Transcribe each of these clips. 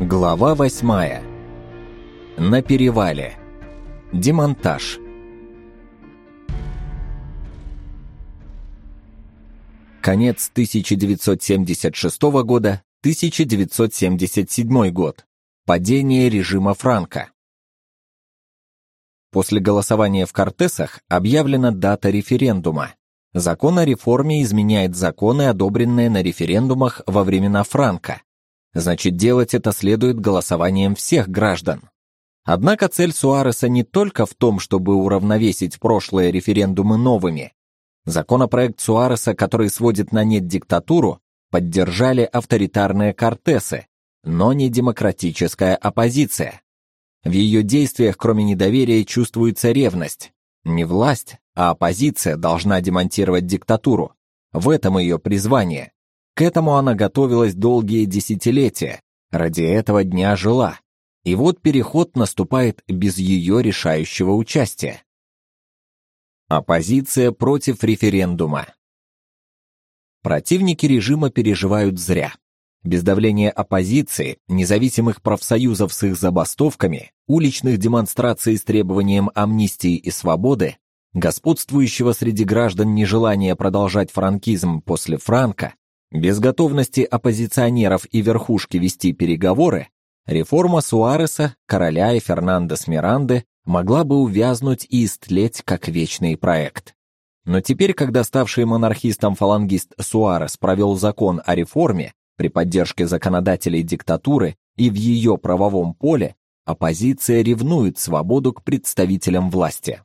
Глава восьмая. На перевале. Демонтаж. Конец 1976 года, 1977 год. Падение режима Франка. После голосования в Кортесах объявлена дата референдума. Закон о реформе изменяет законы, одобренные на референдумах во времена Франка. Значит, делать это следует голосованием всех граждан. Однако цель Суареса не только в том, чтобы уравновесить прошлые референдумы новыми. Законопроект Суареса, который сводит на нет диктатуру, поддержали авторитарные кортесы, но не демократическая оппозиция. В ее действиях, кроме недоверия, чувствуется ревность. Не власть, а оппозиция должна демонтировать диктатуру. В этом ее призвание. К этому она готовилась долгие десятилетия, ради этого дня жила. И вот переход наступает без ее решающего участия. Оппозиция против референдума. Противники режима переживают зря. Без давления оппозиции, независимых профсоюзов с их забастовками, уличных демонстраций с требованием амнистии и свободы, господствующего среди граждан нежелания продолжать франкизм после Франка, без готовности оппозиционеров и верхушки вести переговоры, реформа Суареса, короля и Фернандес Миранды могла бы увязнуть и истлеть как вечный проект. Но теперь, когда ставший монархистом фалангист Суарес провел закон о реформе при поддержке законодателей диктатуры и в ее правовом поле, оппозиция ревнует свободу к представителям власти.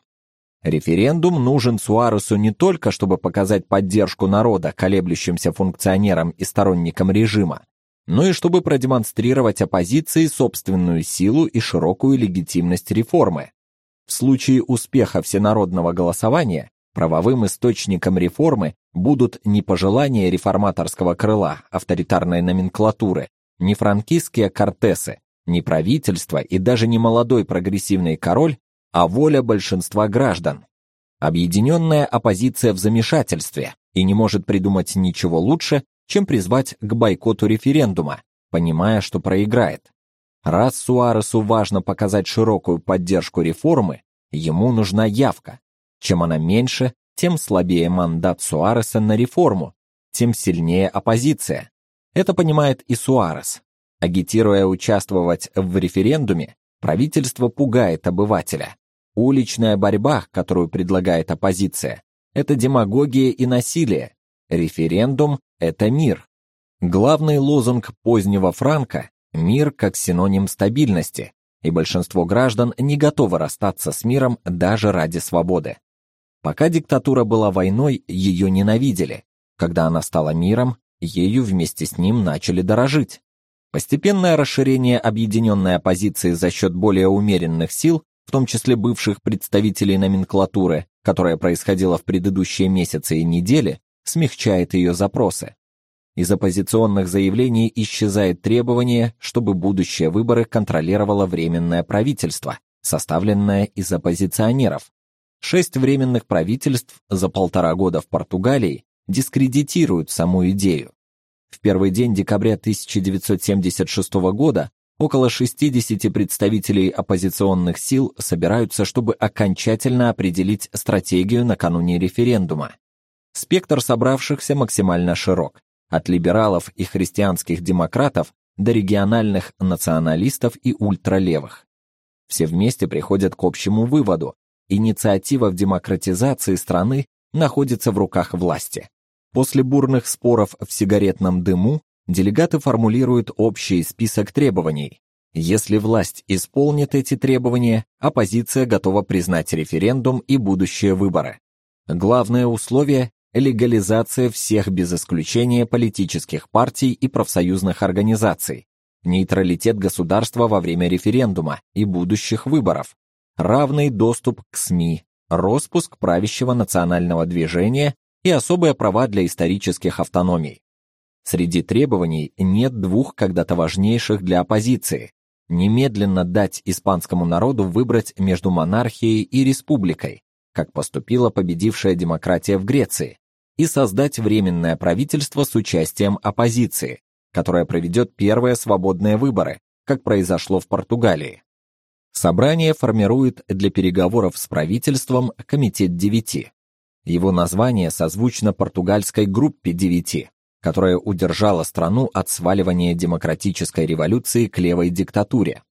Референдум нужен Суаресу не только, чтобы показать поддержку народа колеблющимся функционерам и сторонникам режима, но и чтобы продемонстрировать оппозиции собственную силу и широкую легитимность реформы. В случае успеха всенародного голосования правовым источником реформы будут не пожелания реформаторского крыла авторитарной номенклатуры, не франкистские кортесы, не правительство и даже не молодой прогрессивный король, а воля большинства граждан. Объединенная оппозиция в замешательстве и не может придумать ничего лучше, чем призвать к бойкоту референдума, понимая, что проиграет. Раз Суаресу важно показать широкую поддержку реформы, ему нужна явка. Чем она меньше, тем слабее мандат Суареса на реформу, тем сильнее оппозиция. Это понимает и Суарес. Агитируя участвовать в референдуме, правительство пугает обывателя. Уличная борьба, которую предлагает оппозиция, это демагогия и насилие. Референдум это мир. Главный лозунг позднего Франка мир как синоним стабильности, и большинство граждан не готовы расстаться с миром даже ради свободы. Пока диктатура была войной, ее ненавидели. Когда она стала миром, ею вместе с ним начали дорожить. Постепенное расширение объединенной оппозиции за счет более умеренных сил в том числе бывших представителей номенклатуры, которая происходила в предыдущие месяцы и недели, смягчает ее запросы. Из оппозиционных заявлений исчезает требование, чтобы будущие выборы контролировало временное правительство, составленное из оппозиционеров. Шесть временных правительств за полтора года в Португалии дискредитируют саму идею. В первый день декабря 1976 года Около 60 представителей оппозиционных сил собираются, чтобы окончательно определить стратегию накануне референдума. Спектр собравшихся максимально широк, от либералов и христианских демократов до региональных националистов и ультралевых. Все вместе приходят к общему выводу: инициатива в демократизации страны находится в руках власти. После бурных споров в сигаретном дыму делегаты формулируют общий список требований. Если власть исполнит эти требования, оппозиция готова признать референдум и будущие выборы. Главное условие легализация всех без исключения политических партий и профсоюзных организаций, нейтралитет государства во время референдума и будущих выборов, равный доступ к СМИ, распуск правящего национального движения и особые права для исторических автономий. Среди требований нет двух когда-то важнейших для оппозиции: немедленно дать испанскому народу выбрать между монархией и республикой, как поступила победившая демократия в Греции, и создать временное правительство с участием оппозиции, которое проведет первые свободные выборы, как произошло в Португалии. Собрание формирует для переговоров с правительством комитет девяти. Его название созвучно португальской группе девяти, которая удержала страну от сваливания демократической революции к левой диктатуре.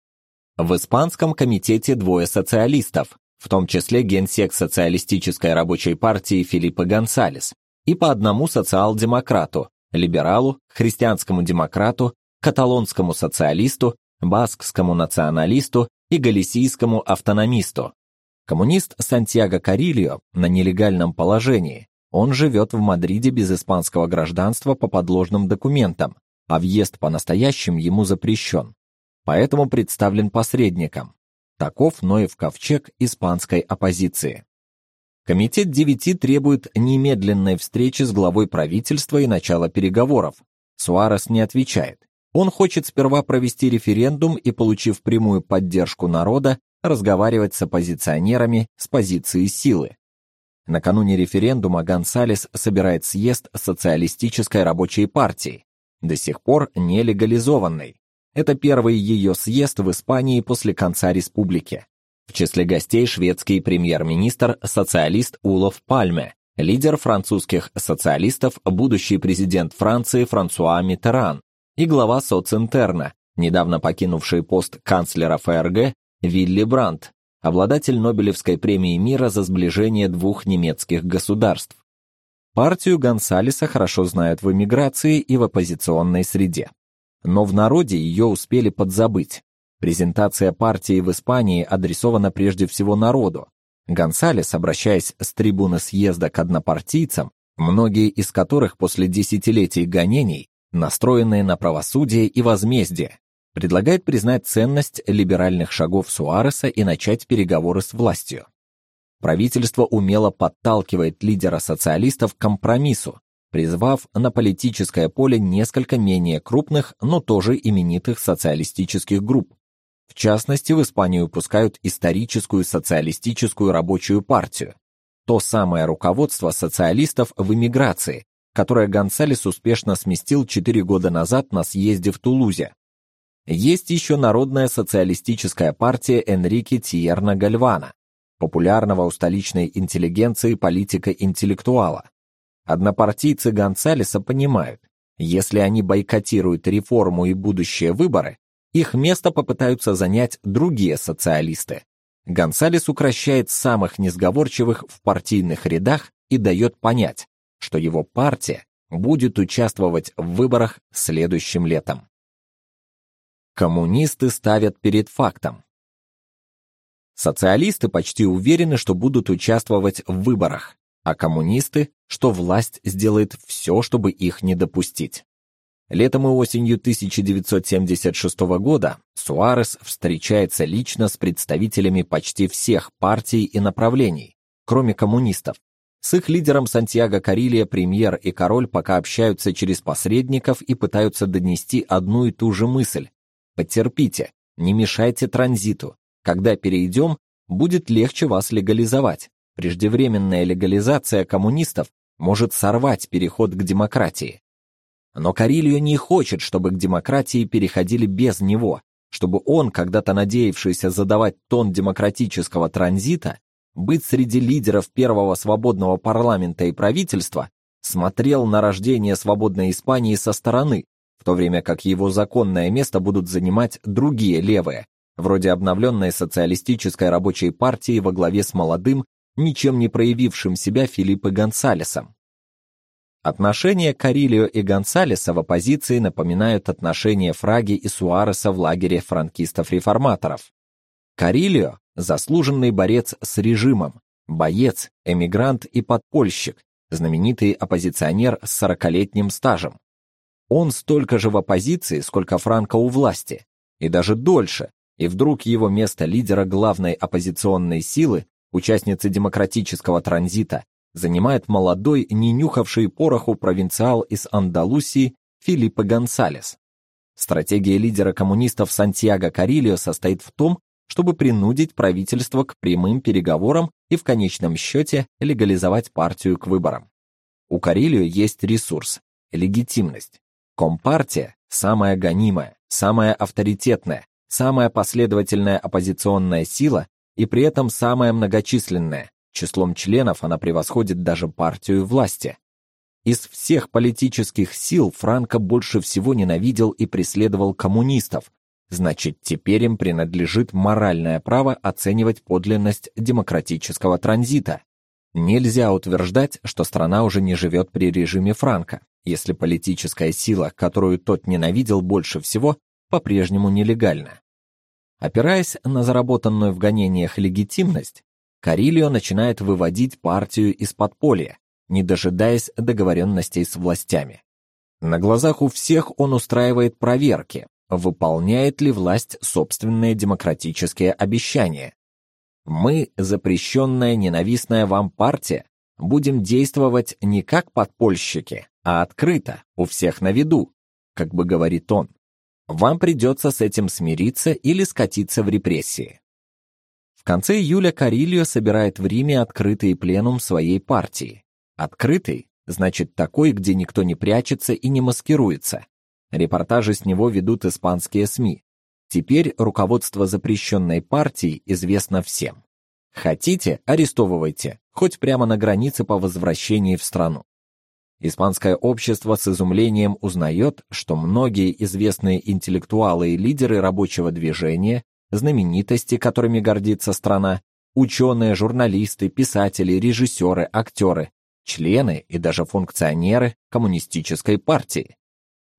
В испанском комитете двое социалистов, в том числе генсек социалистической рабочей партии Филиппо Гонсалес, и по одному социал-демократу, либералу, христианскому демократу, каталонскому социалисту, баскскому националисту и галисийскому автономисту. Коммунист Сантьяго Карильо на нелегальном положении. Он живет в Мадриде без испанского гражданства по подложным документам, а въезд по настоящим ему запрещен. Поэтому представлен посредником. Таков Ноев ковчег испанской оппозиции. Комитет девяти требует немедленной встречи с главой правительства и начала переговоров. Суарес не отвечает. Он хочет сперва провести референдум и, получив прямую поддержку народа, разговаривать с оппозиционерами с позиции силы. Накануне референдума Гонсалес собирает съезд социалистической рабочей партии, до сих пор не легализованный. Это первый ее съезд в Испании после конца республики. В числе гостей шведский премьер-министр социалист Улов Пальме, лидер французских социалистов, будущий президент Франции Франсуа Миттеран и глава социнтерна, недавно покинувший пост канцлера ФРГ Вилли Брандт, обладатель Нобелевской премии мира за сближение двух немецких государств. Партию Гонсалеса хорошо знают в эмиграции и в оппозиционной среде. Но в народе ее успели подзабыть. Презентация партии в Испании адресована прежде всего народу. Гонсалес, обращаясь с трибуны съезда к однопартийцам, многие из которых после десятилетий гонений, настроенные на правосудие и возмездие, предлагает признать ценность либеральных шагов Суареса и начать переговоры с властью. Правительство умело подталкивает лидера социалистов к компромиссу, призвав на политическое поле несколько менее крупных, но тоже именитых социалистических групп, в частности, в Испанию пускают историческую социалистическую рабочую партию, то самое руководство социалистов в эмиграции, которое Гонсалес успешно сместил четыре года назад на съезде в Тулузе. Есть еще Народная социалистическая партия Энрике Тьерна Гальвана, популярного у столичной интеллигенции политика-интеллектуала. Однопартийцы Гонсалеса понимают, если они бойкотируют реформу и будущие выборы, их место попытаются занять другие социалисты. Гонсалес укращает самых несговорчивых в партийных рядах и дает понять, что его партия будет участвовать в выборах следующим летом. Коммунисты ставят перед фактом. Социалисты почти уверены, что будут участвовать в выборах, а коммунисты, что власть сделает все, чтобы их не допустить. Летом и осенью 1976 года Суарес встречается лично с представителями почти всех партий и направлений, кроме коммунистов. С их лидером Сантьяго Карилья премьер и король пока общаются через посредников и пытаются донести одну и ту же мысль. Потерпите, не мешайте транзиту. Когда перейдем, будет легче вас легализовать. Преждевременная легализация коммунистов может сорвать переход к демократии. Но Карильо не хочет, чтобы к демократии переходили без него, чтобы он, когда-то надеявшийся задавать тон демократического транзита, быть среди лидеров первого свободного парламента и правительства, смотрел на рождение свободной Испании со стороны, в то время как его законное место будут занимать другие левые, вроде обновленной социалистической рабочей партии во главе с молодым, ничем не проявившим себя Филиппе Гонсалесом. Отношения Карильо и Гонсалеса в оппозиции напоминают отношения Фраги и Суареса в лагере франкистов-реформаторов. Карильо – заслуженный борец с режимом, боец, эмигрант и подпольщик, знаменитый оппозиционер с сорокалетним стажем. Он столько же в оппозиции, сколько Франко у власти, и даже дольше, и вдруг его место лидера главной оппозиционной силы, участницы демократического транзита, занимает молодой, не нюхавший пороху провинциал из Андалусии Филиппо Гонсалес. Стратегия лидера коммунистов Сантьяго Карильо состоит в том, чтобы принудить правительство к прямым переговорам и в конечном счете легализовать партию к выборам. У Карильо есть ресурс легитимность. Компартия самая гонимая, самая авторитетная, самая последовательная оппозиционная сила и при этом самая многочисленная. Числом членов она превосходит даже партию власти. Из всех политических сил Франко больше всего ненавидел и преследовал коммунистов. Значит, теперь им принадлежит моральное право оценивать подлинность демократического транзита. Нельзя утверждать, что страна уже не живет при режиме Франко, если политическая сила, которую тот ненавидел больше всего, по-прежнему нелегальна. Опираясь на заработанную в гонениях легитимность, Карильо начинает выводить партию из подполья, не дожидаясь договоренностей с властями. На глазах у всех он устраивает проверки, выполняет ли власть собственные демократические обещания. Мы, запрещенная ненавистная вам партия, будем действовать не как подпольщики, а открыто, у всех на виду, как бы говорит он. Вам придется с этим смириться или скатиться в репрессии. В конце июля Карильо собирает в Риме открытый пленум своей партии. Открытый значит такой, где никто не прячется и не маскируется. Репортажи с него ведут испанские СМИ. Теперь руководство запрещенной партии известно всем. Хотите арестовывайте, хоть прямо на границе по возвращении в страну. Испанское общество с изумлением узнает, что многие известные интеллектуалы и лидеры рабочего движения, знаменитости, которыми гордится страна, ученые, журналисты, писатели, режиссеры, актеры, члены и даже функционеры коммунистической партии.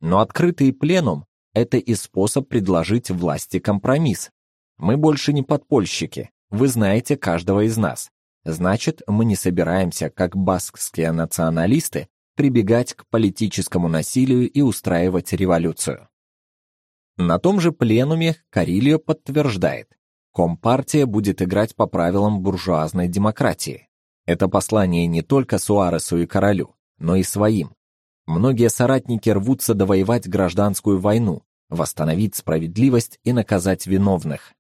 Но открытый пленум это и способ предложить власти компромисс. Мы больше не подпольщики. Вы знаете каждого из нас. Значит, мы не собираемся, как баскские националисты, прибегать к политическому насилию и устраивать революцию. На том же пленуме Карильо подтверждает, Компартия будет играть по правилам буржуазной демократии. Это послание не только Суаресу и королю, но и своим. Многие соратники рвутся довоевать гражданскую войну, восстановить справедливость и наказать виновных.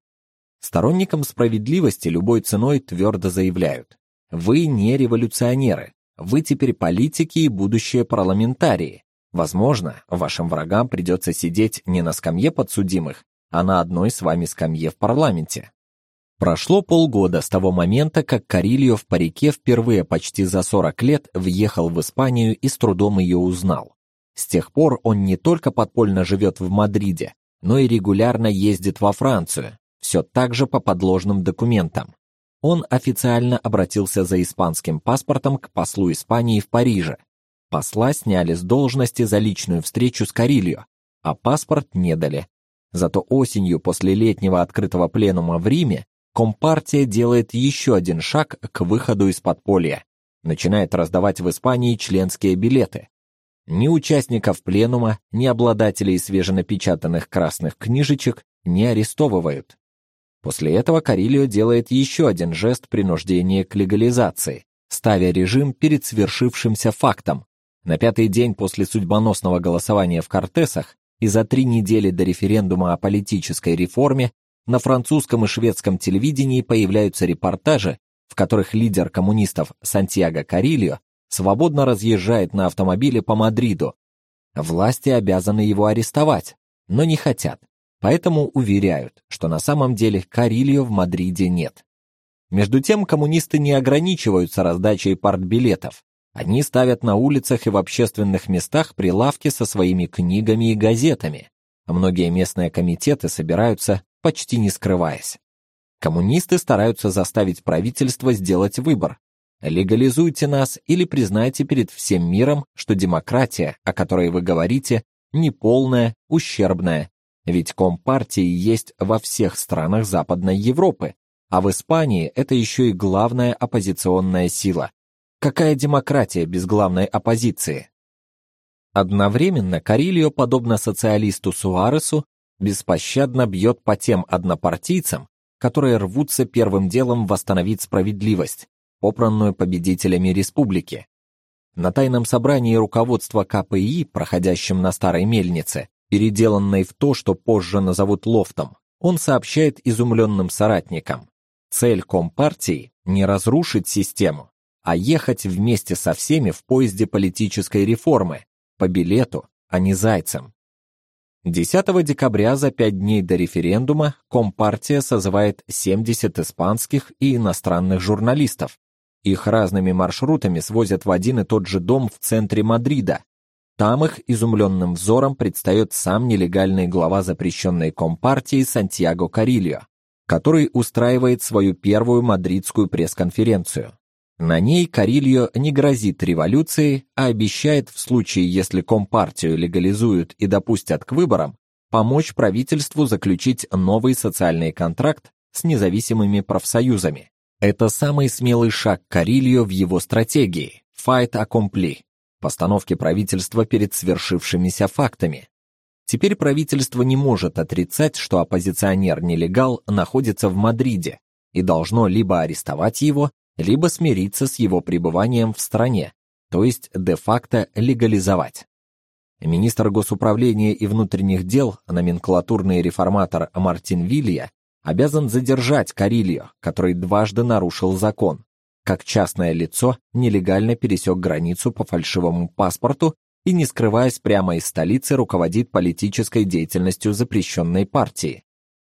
Сторонникам справедливости любой ценой твердо заявляют: вы не революционеры, вы теперь политики и будущие парламентарии. Возможно, вашим врагам придется сидеть не на скамье подсудимых, а на одной с вами скамье в парламенте. Прошло полгода с того момента, как Карильо в парике впервые почти за 40 лет въехал в Испанию и с трудом ее узнал. С тех пор он не только подпольно живет в Мадриде, но и регулярно ездит во Францию, все так же по подложным документам он официально обратился за испанским паспортом к послу Испании в Париже. Посла сняли с должности за личную встречу с Карильо, а паспорт не дали. Зато осенью после летнего открытого пленума в Риме Компартия делает еще один шаг к выходу из подполья. Начинает раздавать в Испании членские билеты. Ни участников пленума, ни обладателей свеженапечатанных красных книжечек не арестовывают. После этого Карильо делает еще один жест принуждения к легализации, ставя режим перед свершившимся фактом. На пятый день после судьбоносного голосования в Кортесах и за три недели до референдума о политической реформе на французском и шведском телевидении появляются репортажи, в которых лидер коммунистов Сантьяго Карильо свободно разъезжает на автомобиле по Мадриду. Власти обязаны его арестовать, но не хотят. Поэтому уверяют, что на самом деле Карильо в Мадриде нет. Между тем коммунисты не ограничиваются раздачей партбилетов. Они ставят на улицах и в общественных местах прилавки со своими книгами и газетами. Многие местные комитеты собираются почти не скрываясь. Коммунисты стараются заставить правительство сделать выбор. Легализуйте нас или признайте перед всем миром, что демократия, о которой вы говорите, неполная, ущербная ведь компартии есть во всех странах Западной Европы, а в Испании это еще и главная оппозиционная сила. Какая демократия без главной оппозиции? Одновременно Карильо, подобно социалисту Суаресу, беспощадно бьет по тем однопартийцам, которые рвутся первым делом восстановить справедливость, попранную победителями республики. На тайном собрании руководства КПИ, проходящем на Старой Мельнице, переделанной в то, что позже назовут лофтом, он сообщает изумленным соратникам: цель компартии не разрушить систему, а ехать вместе со всеми в поезде политической реформы, по билету, а не зайцем. 10 декабря за пять дней до референдума Компартия созывает 70 испанских и иностранных журналистов. Их разными маршрутами свозят в один и тот же дом в центре Мадрида. Там их изумленным взором предстает сам нелегальный глава запрещенной Компартии Сантьяго Карильо, который устраивает свою первую мадридскую пресс-конференцию. На ней Карильо не грозит революцией, а обещает в случае, если компартию легализуют и допустят к выборам, помочь правительству заключить новый социальный контракт с независимыми профсоюзами. Это самый смелый шаг Карильо в его стратегии fight accompli постановке правительства перед свершившимися фактами. Теперь правительство не может отрицать, что оппозиционер-нелегал находится в Мадриде и должно либо арестовать его, либо смириться с его пребыванием в стране, то есть де-факто легализовать. Министр госуправления и внутренних дел, номенклатурный реформатор Мартин Вилья, обязан задержать Карильо, который дважды нарушил закон, как частное лицо нелегально пересек границу по фальшивому паспорту и, не скрываясь прямо из столицы, руководит политической деятельностью запрещенной партии.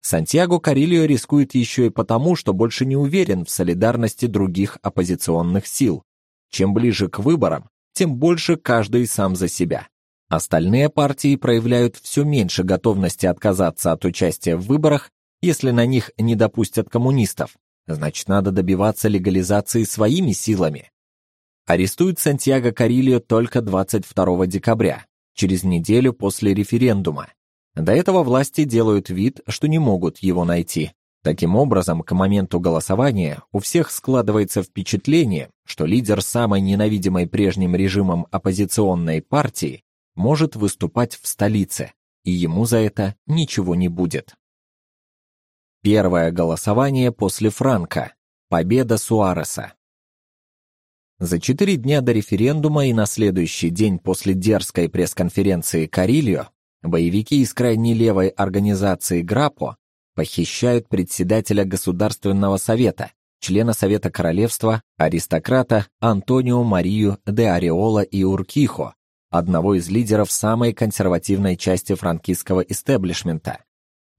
Сантьяго Карильо рискует еще и потому, что больше не уверен в солидарности других оппозиционных сил. Чем ближе к выборам, тем больше каждый сам за себя. Остальные партии проявляют все меньше готовности отказаться от участия в выборах, если на них не допустят коммунистов. Значит, надо добиваться легализации своими силами. Арестуют Сантьяго Карильо только 22 декабря, через неделю после референдума. До этого власти делают вид, что не могут его найти. Таким образом, к моменту голосования у всех складывается впечатление, что лидер самой ненавидимой прежним режимом оппозиционной партии может выступать в столице, и ему за это ничего не будет. Первое голосование после Франка. Победа Суареса. За четыре дня до референдума и на следующий день после дерзкой пресс-конференции Карильо Боевики из крайне левой организации Грапо похищают председателя Государственного совета, члена Совета Королевства, аристократа Антонио Марию де Ареола и Уркихо, одного из лидеров самой консервативной части франкистского истеблишмента.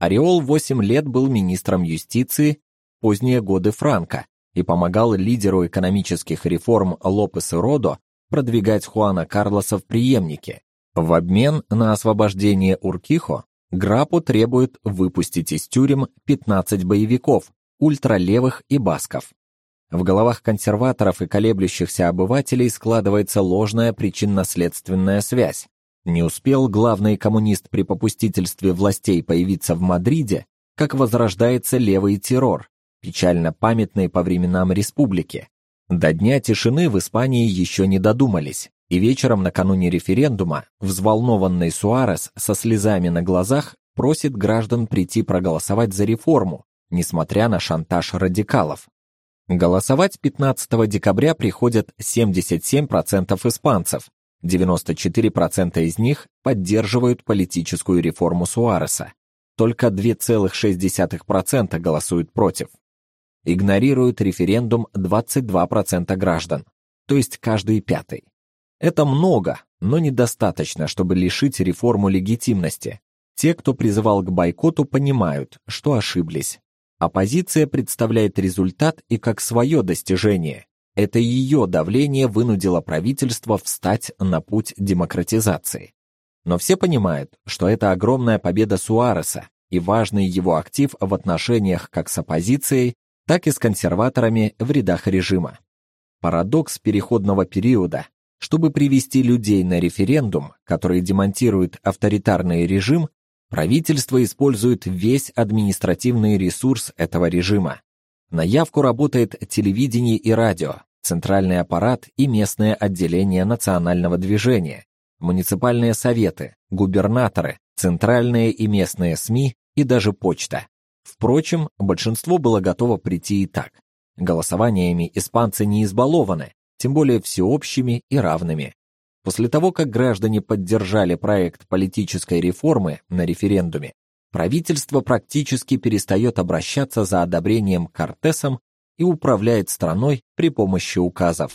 Ареол 8 лет был министром юстиции поздние годы Франка и помогал лидеру экономических реформ Лопесу Родо продвигать Хуана Карлоса в преемнике. В обмен на освобождение Уркихо Грапу требует выпустить из тюрем 15 боевиков, ультралевых и басков. В головах консерваторов и колеблющихся обывателей складывается ложная причинно-следственная связь. Не успел главный коммунист при попустительстве властей появиться в Мадриде, как возрождается левый террор, печально памятный по временам республики. До дня тишины в Испании еще не додумались. И вечером накануне референдума взволнованный Суарес со слезами на глазах просит граждан прийти проголосовать за реформу, несмотря на шантаж радикалов. Голосовать 15 декабря приходят 77% испанцев, 94% из них поддерживают политическую реформу Суареса. Только 2,6% голосуют против. Игнорируют референдум 22% граждан, то есть каждый пятый. Это много, но недостаточно, чтобы лишить реформу легитимности. Те, кто призывал к бойкоту, понимают, что ошиблись. Оппозиция представляет результат и как свое достижение. Это ее давление вынудило правительство встать на путь демократизации. Но все понимают, что это огромная победа Суареса и важный его актив в отношениях как с оппозицией, так и с консерваторами в рядах режима. Парадокс переходного периода чтобы привести людей на референдум, который демонтирует авторитарный режим, правительство использует весь административный ресурс этого режима. На явку работает телевидение и радио, центральный аппарат и местное отделение национального движения, муниципальные советы, губернаторы, центральные и местные СМИ и даже почта. Впрочем, большинство было готово прийти и так. Голосованиями испанцы не избалованы, тем более всеобщими и равными. После того, как граждане поддержали проект политической реформы на референдуме, правительство практически перестает обращаться за одобрением к Кортесам и управляет страной при помощи указов.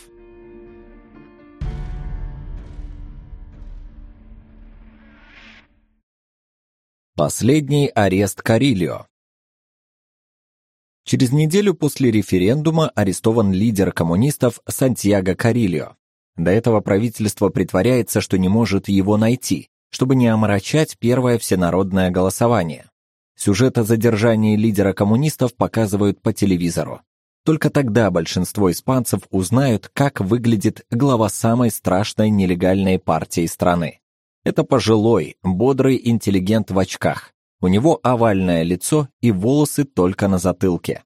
Последний арест Карильо. Через неделю после референдума арестован лидер коммунистов Сантьяго Карильо. До этого правительство притворяется, что не может его найти, чтобы не омрачать первое всенародное голосование. Сюжет о задержании лидера коммунистов показывают по телевизору. Только тогда большинство испанцев узнают, как выглядит глава самой страшной нелегальной партии страны. Это пожилой, бодрый интеллигент в очках. У него овальное лицо и волосы только на затылке.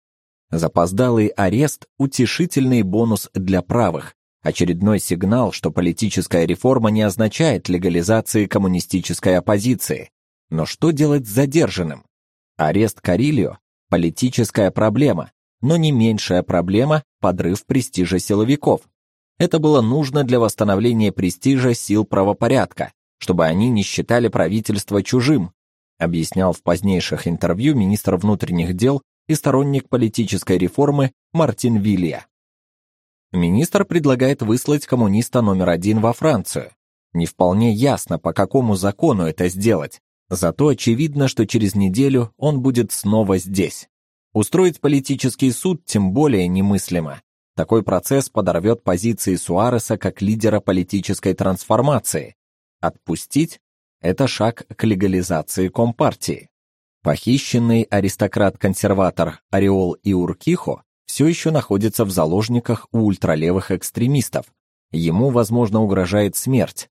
Запоздалый арест утешительный бонус для правых, очередной сигнал, что политическая реформа не означает легализации коммунистической оппозиции. Но что делать с задержанным? Арест Карильо политическая проблема, но не меньшая проблема подрыв престижа силовиков. Это было нужно для восстановления престижа сил правопорядка, чтобы они не считали правительство чужим, объяснял в позднейших интервью министр внутренних дел и сторонник политической реформы Мартин Вилья. Министр предлагает выслать коммуниста номер один во Францию. Не вполне ясно, по какому закону это сделать. Зато очевидно, что через неделю он будет снова здесь. Устроить политический суд тем более немыслимо. Такой процесс подорвет позиции Суареса как лидера политической трансформации, Отпустить – это шаг к легализации Компартии. Похищенный аристократ-консерватор Ореол Иуркихо все еще находится в заложниках у ультралевых экстремистов. Ему, возможно, угрожает смерть.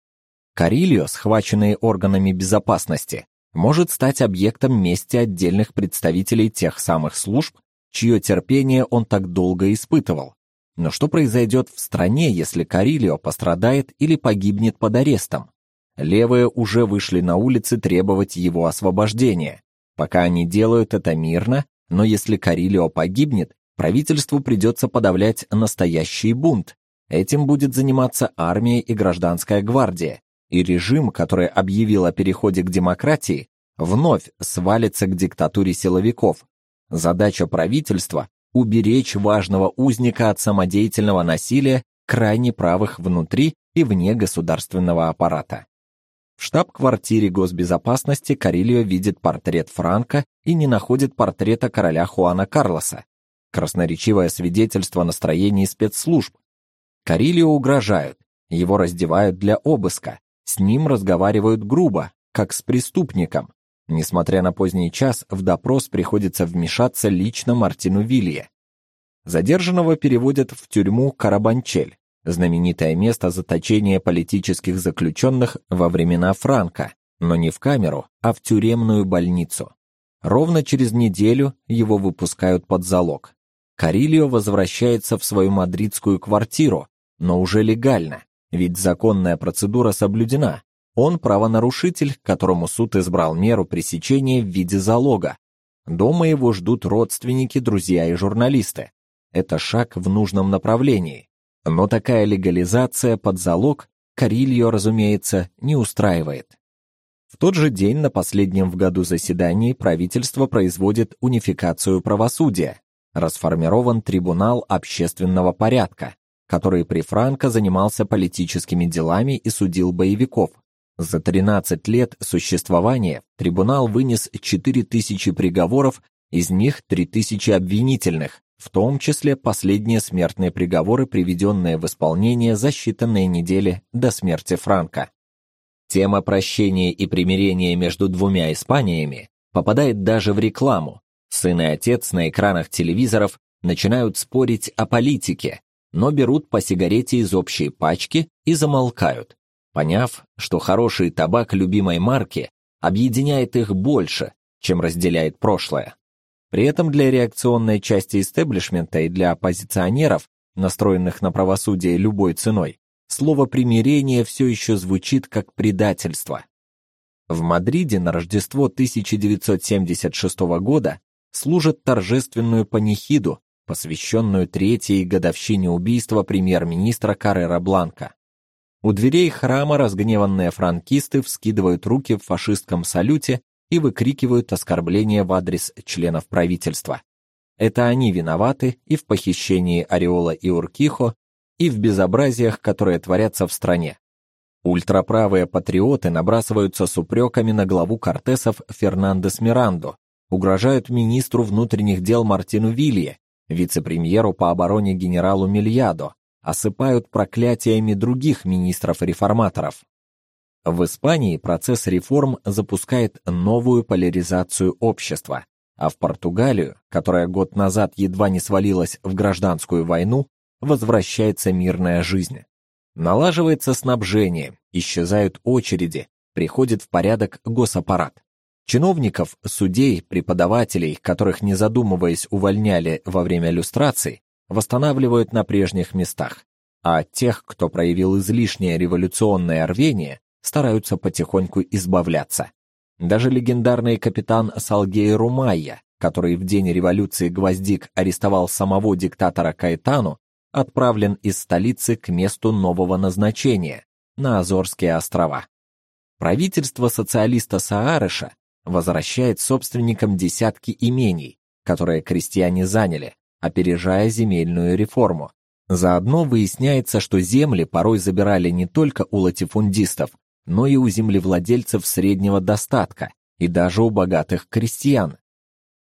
Карильо, схваченный органами безопасности, может стать объектом мести отдельных представителей тех самых служб, чье терпение он так долго испытывал. Но что произойдет в стране, если Карильо пострадает или погибнет под арестом? Левые уже вышли на улицы требовать его освобождения. Пока они делают это мирно, но если Карилио погибнет, правительству придется подавлять настоящий бунт. Этим будет заниматься армия и гражданская гвардия, и режим, который объявил о переходе к демократии, вновь свалится к диктатуре силовиков. Задача правительства уберечь важного узника от самодеятельного насилия крайне правых внутри и вне государственного аппарата. В штаб-квартире госбезопасности Карильо видит портрет Франка и не находит портрета короля Хуана Карлоса. Красноречивое свидетельство настроений спецслужб. Карильо угрожают, его раздевают для обыска, с ним разговаривают грубо, как с преступником. Несмотря на поздний час, в допрос приходится вмешаться лично Мартину Вилье. Задержанного переводят в тюрьму Карабанчель знаменитое место заточения политических заключенных во времена Франка, но не в камеру, а в тюремную больницу. Ровно через неделю его выпускают под залог. Карильо возвращается в свою мадридскую квартиру, но уже легально, ведь законная процедура соблюдена. Он правонарушитель, которому суд избрал меру пресечения в виде залога. Дома его ждут родственники, друзья и журналисты. Это шаг в нужном направлении. Но такая легализация под залог Карильо, разумеется, не устраивает. В тот же день на последнем в году заседании правительство производит унификацию правосудия. Расформирован трибунал общественного порядка, который при Франко занимался политическими делами и судил боевиков. За 13 лет существования трибунал вынес 4000 приговоров, из них 3000 обвинительных, в том числе последние смертные приговоры, приведенные в исполнение за считанные недели до смерти Франка. Тема прощения и примирения между двумя Испаниями попадает даже в рекламу. Сын и отец на экранах телевизоров начинают спорить о политике, но берут по сигарете из общей пачки и замолкают, поняв, что хороший табак любимой марки объединяет их больше, чем разделяет прошлое. При этом для реакционной части истеблишмента и для оппозиционеров, настроенных на правосудие любой ценой, слово примирение все еще звучит как предательство. В Мадриде на Рождество 1976 года служат торжественную панихиду, посвященную третьей годовщине убийства премьер-министра Каррера Бланка. У дверей храма разгневанные франкисты вскидывают руки в фашистском салюте и выкрикивают оскорбления в адрес членов правительства. Это они виноваты и в похищении Ореола и Уркихо, и в безобразиях, которые творятся в стране. Ультраправые патриоты набрасываются с упреками на главу Кортесов Фернандес Миранду, угрожают министру внутренних дел Мартину Вилье, вице-премьеру по обороне генералу Мильядо, осыпают проклятиями других министров-реформаторов. В Испании процесс реформ запускает новую поляризацию общества, а в Португалию, которая год назад едва не свалилась в гражданскую войну, возвращается мирная жизнь. Налаживается снабжение, исчезают очереди, приходит в порядок госаппарат. Чиновников, судей, преподавателей, которых не задумываясь увольняли во время люстрации, восстанавливают на прежних местах, а тех, кто проявил излишнее революционное рвение, стараются потихоньку избавляться. Даже легендарный капитан Салгей Румайя, который в день революции Гвоздик арестовал самого диктатора Каэтану, отправлен из столицы к месту нового назначения на Азорские острова. Правительство социалиста Саарыша возвращает собственникам десятки имений, которые крестьяне заняли, опережая земельную реформу. Заодно выясняется, что земли порой забирали не только у латифундистов, но и у землевладельцев среднего достатка и даже у богатых крестьян.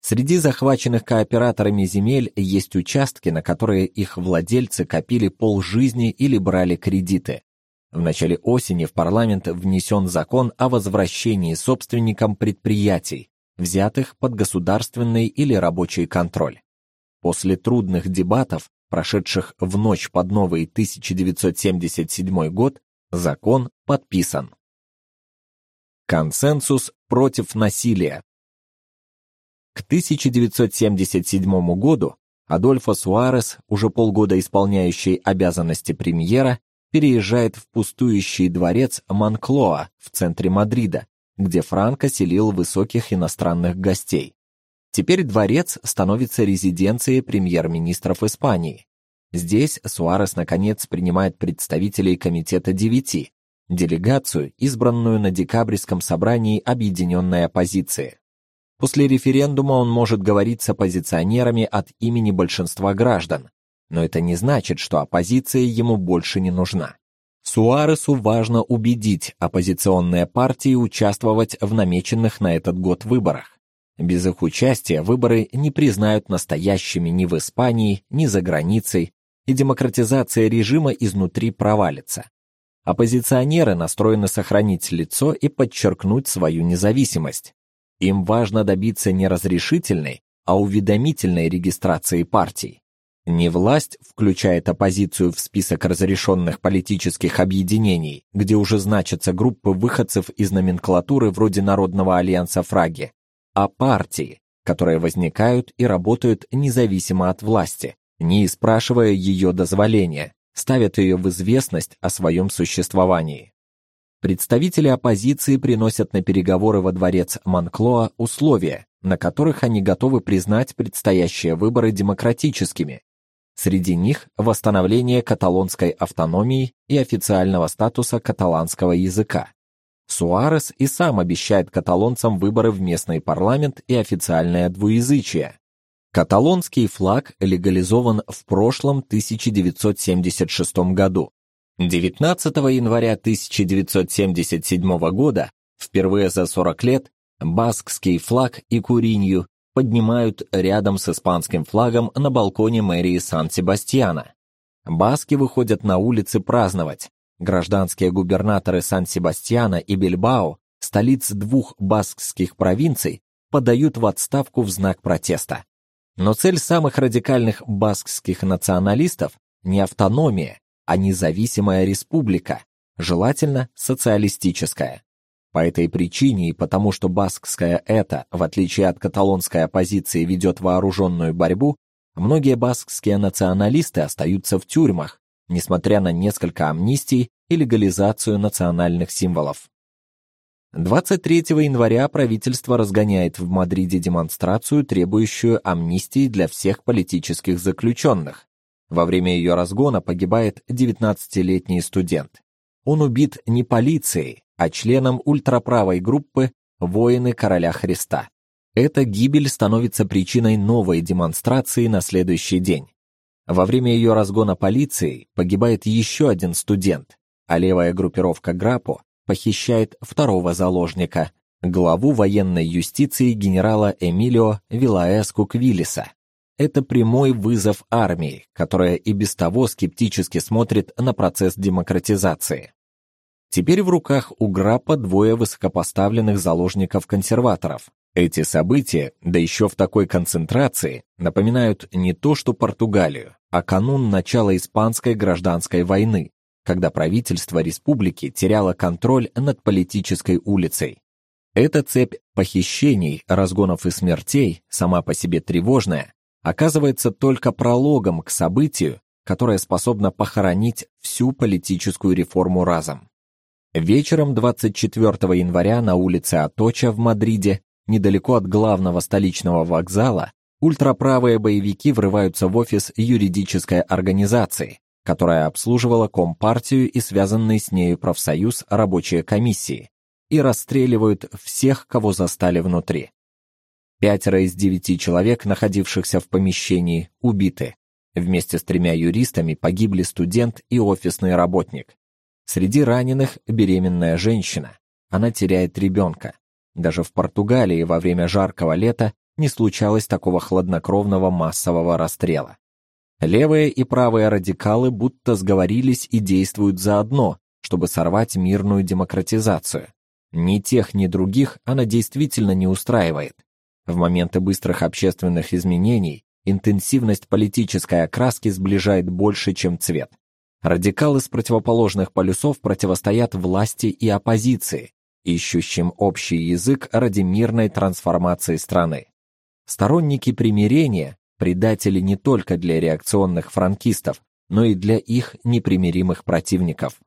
Среди захваченных кооператорами земель есть участки, на которые их владельцы копили полжизни или брали кредиты. В начале осени в парламент внесен закон о возвращении собственникам предприятий, взятых под государственный или рабочий контроль. После трудных дебатов, прошедших в ночь под новый 1977 год, закон подписан. Консенсус против насилия. К 1977 году Адольфо Суарес, уже полгода исполняющий обязанности премьера, переезжает в пустующий дворец Манклоа в центре Мадрида, где Франко селил высоких иностранных гостей. Теперь дворец становится резиденцией премьер-министров Испании. Здесь Суарес наконец принимает представителей комитета девяти, делегацию, избранную на декабрьском собрании объединенной оппозиции. После референдума он может говорить с оппозиционерами от имени большинства граждан, но это не значит, что оппозиция ему больше не нужна. Суаресу важно убедить оппозиционные партии участвовать в намеченных на этот год выборах. Без их участия выборы не признают настоящими ни в Испании, ни за границей, и демократизация режима изнутри провалится. Оппозиционеры настроены сохранить лицо и подчеркнуть свою независимость. Им важно добиться не разрешительной, а уведомительной регистрации партий. Не власть включает оппозицию в список разрешенных политических объединений, где уже значатся группы выходцев из номенклатуры вроде Народного альянса Фраги, а партии, которые возникают и работают независимо от власти, не спрашивая ее дозволения, ставят ее в известность о своем существовании. Представители оппозиции приносят на переговоры во дворец Монклоа условия, на которых они готовы признать предстоящие выборы демократическими. Среди них восстановление каталонской автономии и официального статуса каталанского языка. Суарес и сам обещает каталонцам выборы в местный парламент и официальное двуязычие. Каталонский флаг легализован в прошлом 1976 году. 19 января 1977 года, впервые за 40 лет, баскский флаг и куринью поднимают рядом с испанским флагом на балконе мэрии Сан-Себастьяна. Баски выходят на улицы праздновать. Гражданские губернаторы Сан-Себастьяна и Бильбао, столиц двух баскских провинций, подают в отставку в знак протеста. Но цель самых радикальных баскских националистов не автономия, а независимая республика, желательно социалистическая. По этой причине и потому, что баскская это, в отличие от каталонской оппозиции, ведет вооруженную борьбу, многие баскские националисты остаются в тюрьмах, несмотря на несколько амнистий и легализацию национальных символов. 23 января правительство разгоняет в Мадриде демонстрацию, требующую амнистии для всех политических заключенных. Во время ее разгона погибает 19-летний студент. Он убит не полицией, а членом ультраправой группы Воины Короля Христа. Эта гибель становится причиной новой демонстрации на следующий день. Во время ее разгона полицией погибает еще один студент, а левая группировка Грапо похищает второго заложника, главу военной юстиции генерала Эмилио Вилаэску Квилиса. Это прямой вызов армии, которая и без того скептически смотрит на процесс демократизации. Теперь в руках у Граппа двое высокопоставленных заложников-консерваторов. Эти события, да еще в такой концентрации, напоминают не то что Португалию, а канун начала испанской гражданской войны, когда правительство республики теряло контроль над политической улицей. Эта цепь похищений, разгонов и смертей, сама по себе тревожная, оказывается только прологом к событию, которое способно похоронить всю политическую реформу разом. Вечером 24 января на улице Аточа в Мадриде, недалеко от главного столичного вокзала, ультраправые боевики врываются в офис юридической организации, которая обслуживала Компартию и связанный с нею профсоюз рабочие комиссии, и расстреливают всех, кого застали внутри. Пятеро из девяти человек, находившихся в помещении, убиты. Вместе с тремя юристами погибли студент и офисный работник. Среди раненых беременная женщина. Она теряет ребенка. Даже в Португалии во время жаркого лета не случалось такого хладнокровного массового расстрела. Левые и правые радикалы будто сговорились и действуют заодно, чтобы сорвать мирную демократизацию. Ни тех, ни других она действительно не устраивает. В моменты быстрых общественных изменений интенсивность политической окраски сближает больше, чем цвет. Радикалы с противоположных полюсов противостоят власти и оппозиции, ищущим общий язык ради мирной трансформации страны. Сторонники примирения предатели не только для реакционных франкистов, но и для их непримиримых противников.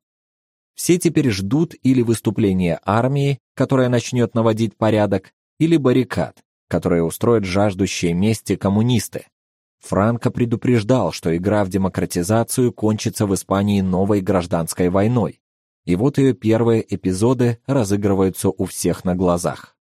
Все теперь ждут или выступления армии, которая начнет наводить порядок, или баррикад, которые устроят жаждущие мести коммунисты. Франко предупреждал, что игра в демократизацию кончится в Испании новой гражданской войной. И вот ее первые эпизоды разыгрываются у всех на глазах.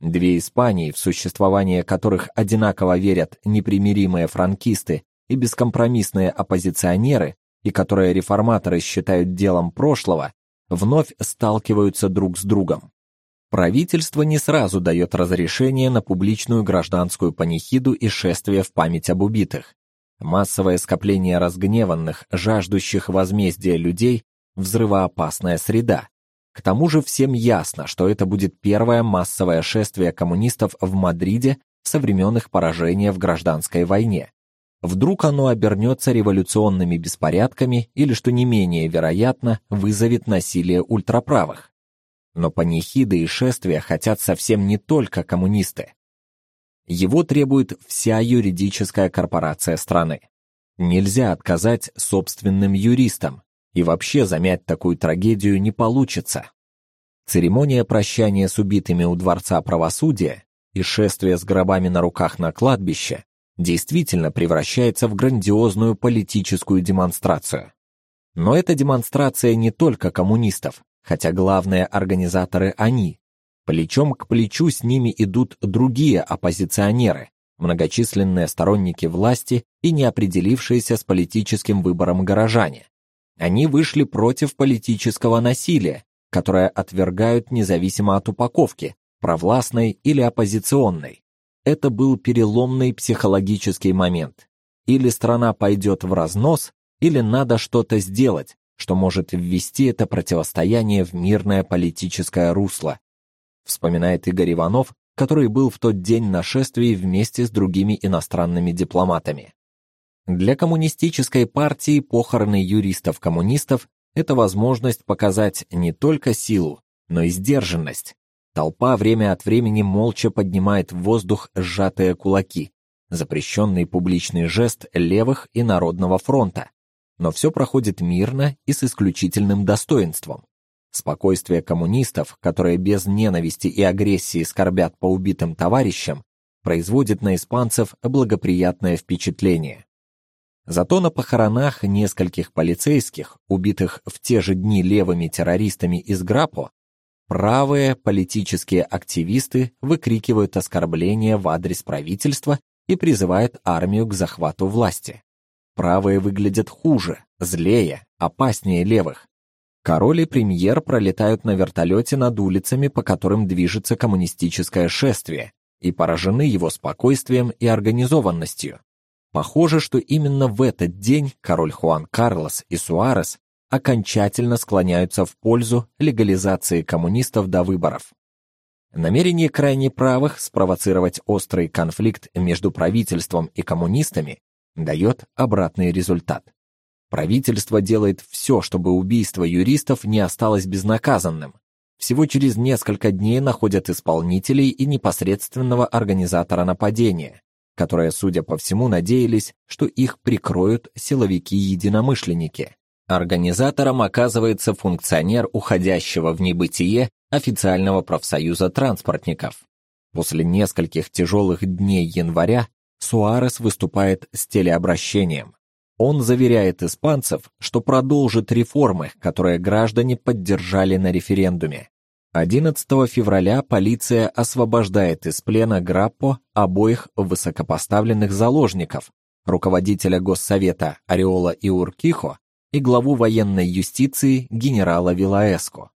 Две Испании, в существование которых одинаково верят непримиримые франкисты и бескомпромиссные оппозиционеры, и которые реформаторы считают делом прошлого, вновь сталкиваются друг с другом. Правительство не сразу дает разрешение на публичную гражданскую панихиду и шествие в память об убитых. Массовое скопление разгневанных, жаждущих возмездия людей взрывоопасная среда. К тому же всем ясно, что это будет первое массовое шествие коммунистов в Мадриде со времен их поражения в гражданской войне. Вдруг оно обернется революционными беспорядками или, что не менее вероятно, вызовет насилие ультраправых. Но панихиды и шествия хотят совсем не только коммунисты. Его требует вся юридическая корпорация страны. Нельзя отказать собственным юристам, и вообще замять такую трагедию не получится. Церемония прощания с убитыми у дворца правосудия и шествие с гробами на руках на кладбище действительно превращается в грандиозную политическую демонстрацию. Но эта демонстрация не только коммунистов, хотя главные организаторы они. Плечом к плечу с ними идут другие оппозиционеры, многочисленные сторонники власти и неопределившиеся с политическим выбором горожане. Они вышли против политического насилия, которое отвергают независимо от упаковки, провластной или оппозиционной. Это был переломный психологический момент. Или страна пойдет в разнос, или надо что-то сделать, что может ввести это противостояние в мирное политическое русло. Вспоминает Игорь Иванов, который был в тот день на шествии вместе с другими иностранными дипломатами. Для коммунистической партии похороны юристов-коммунистов это возможность показать не только силу, но и сдержанность, Толпа время от времени молча поднимает в воздух сжатые кулаки, запрещенный публичный жест левых и Народного фронта. Но все проходит мирно и с исключительным достоинством. Спокойствие коммунистов, которые без ненависти и агрессии скорбят по убитым товарищам, производит на испанцев благоприятное впечатление. Зато на похоронах нескольких полицейских, убитых в те же дни левыми террористами из Грапо, Правые политические активисты выкрикивают оскорбления в адрес правительства и призывают армию к захвату власти. Правые выглядят хуже, злее, опаснее левых. Король и премьер пролетают на вертолете над улицами, по которым движется коммунистическое шествие, и поражены его спокойствием и организованностью. Похоже, что именно в этот день король Хуан Карлос и Суарес окончательно склоняются в пользу легализации коммунистов до выборов. Намерение крайне правых спровоцировать острый конфликт между правительством и коммунистами дает обратный результат. Правительство делает все, чтобы убийство юристов не осталось безнаказанным. Всего через несколько дней находят исполнителей и непосредственного организатора нападения, которые, судя по всему, надеялись, что их прикроют силовики-единомышленники. Организатором оказывается функционер уходящего в небытие официального профсоюза транспортников. После нескольких тяжелых дней января Суарес выступает с телеобращением. Он заверяет испанцев, что продолжит реформы, которые граждане поддержали на референдуме. 11 февраля полиция освобождает из плена Граппо обоих высокопоставленных заложников, руководителя Госсовета Ореола и Уркихо и главу военной юстиции генерала Вилаэско.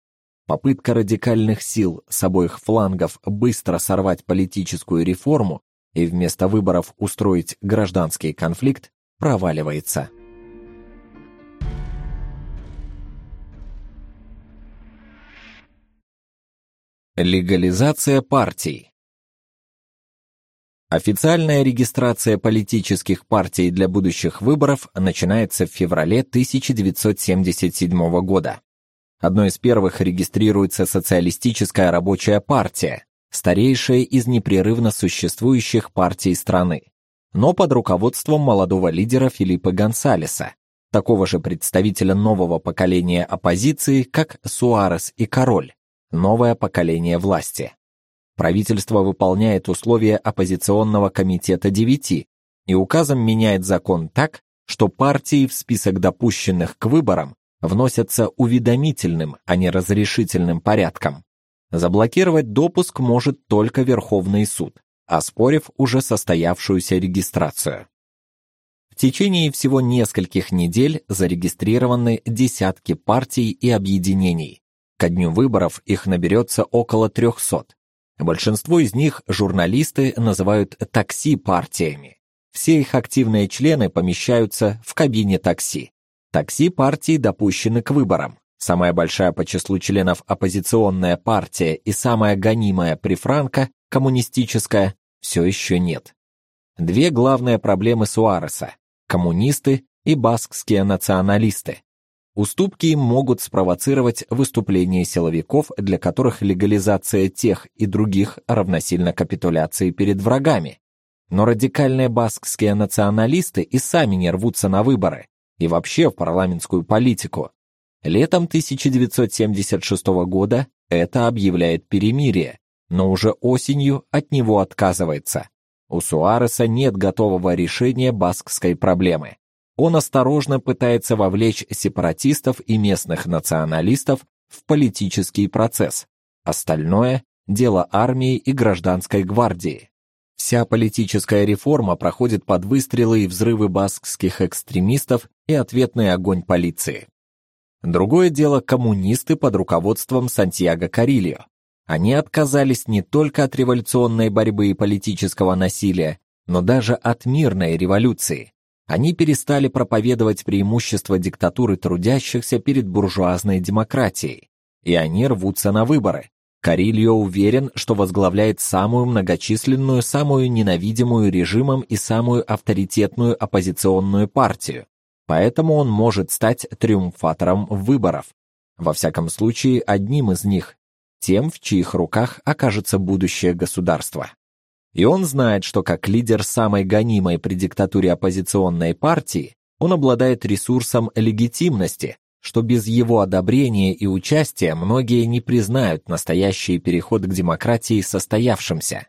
Попытка радикальных сил с обоих флангов быстро сорвать политическую реформу и вместо выборов устроить гражданский конфликт проваливается. Легализация партий. Официальная регистрация политических партий для будущих выборов начинается в феврале 1977 года. Одной из первых регистрируется Социалистическая рабочая партия, старейшая из непрерывно существующих партий страны но под руководством молодого лидера Филиппа Гонсалеса, такого же представителя нового поколения оппозиции, как Суарес и Король, новое поколение власти. Правительство выполняет условия оппозиционного комитета девяти и указом меняет закон так, что партии в список допущенных к выборам вносятся уведомительным, а не разрешительным порядком. Заблокировать допуск может только Верховный суд оспорив уже состоявшуюся регистрацию. В течение всего нескольких недель зарегистрированы десятки партий и объединений. Ко дню выборов их наберется около 300. Большинство из них журналисты называют такси-партиями. Все их активные члены помещаются в кабине такси. Такси партии допущены к выборам. Самая большая по числу членов оппозиционная партия и самая гонимая при Франко коммунистическая, все еще нет. Две главные проблемы Суареса – коммунисты и баскские националисты. Уступки им могут спровоцировать выступления силовиков, для которых легализация тех и других равносильно капитуляции перед врагами. Но радикальные баскские националисты и сами не рвутся на выборы и вообще в парламентскую политику. Летом 1976 года это объявляет перемирие, но уже осенью от него отказывается. У Суареса нет готового решения баскской проблемы. Он осторожно пытается вовлечь сепаратистов и местных националистов в политический процесс. Остальное дело армии и гражданской гвардии. Вся политическая реформа проходит под выстрелы и взрывы баскских экстремистов и ответный огонь полиции. Другое дело коммунисты под руководством Сантьяго Карильо. Они отказались не только от революционной борьбы и политического насилия, но даже от мирной революции. Они перестали проповедовать преимущества диктатуры трудящихся перед буржуазной демократией, и они рвутся на выборы. Карильо уверен, что возглавляет самую многочисленную, самую ненавидимую режимом и самую авторитетную оппозиционную партию. Поэтому он может стать триумфатором выборов. Во всяком случае, одним из них, тем, в чьих руках окажется будущее государства. И он знает, что как лидер самой гонимой при диктатуре оппозиционной партии, он обладает ресурсом легитимности, что без его одобрения и участия многие не признают настоящий переход к демократии состоявшимся.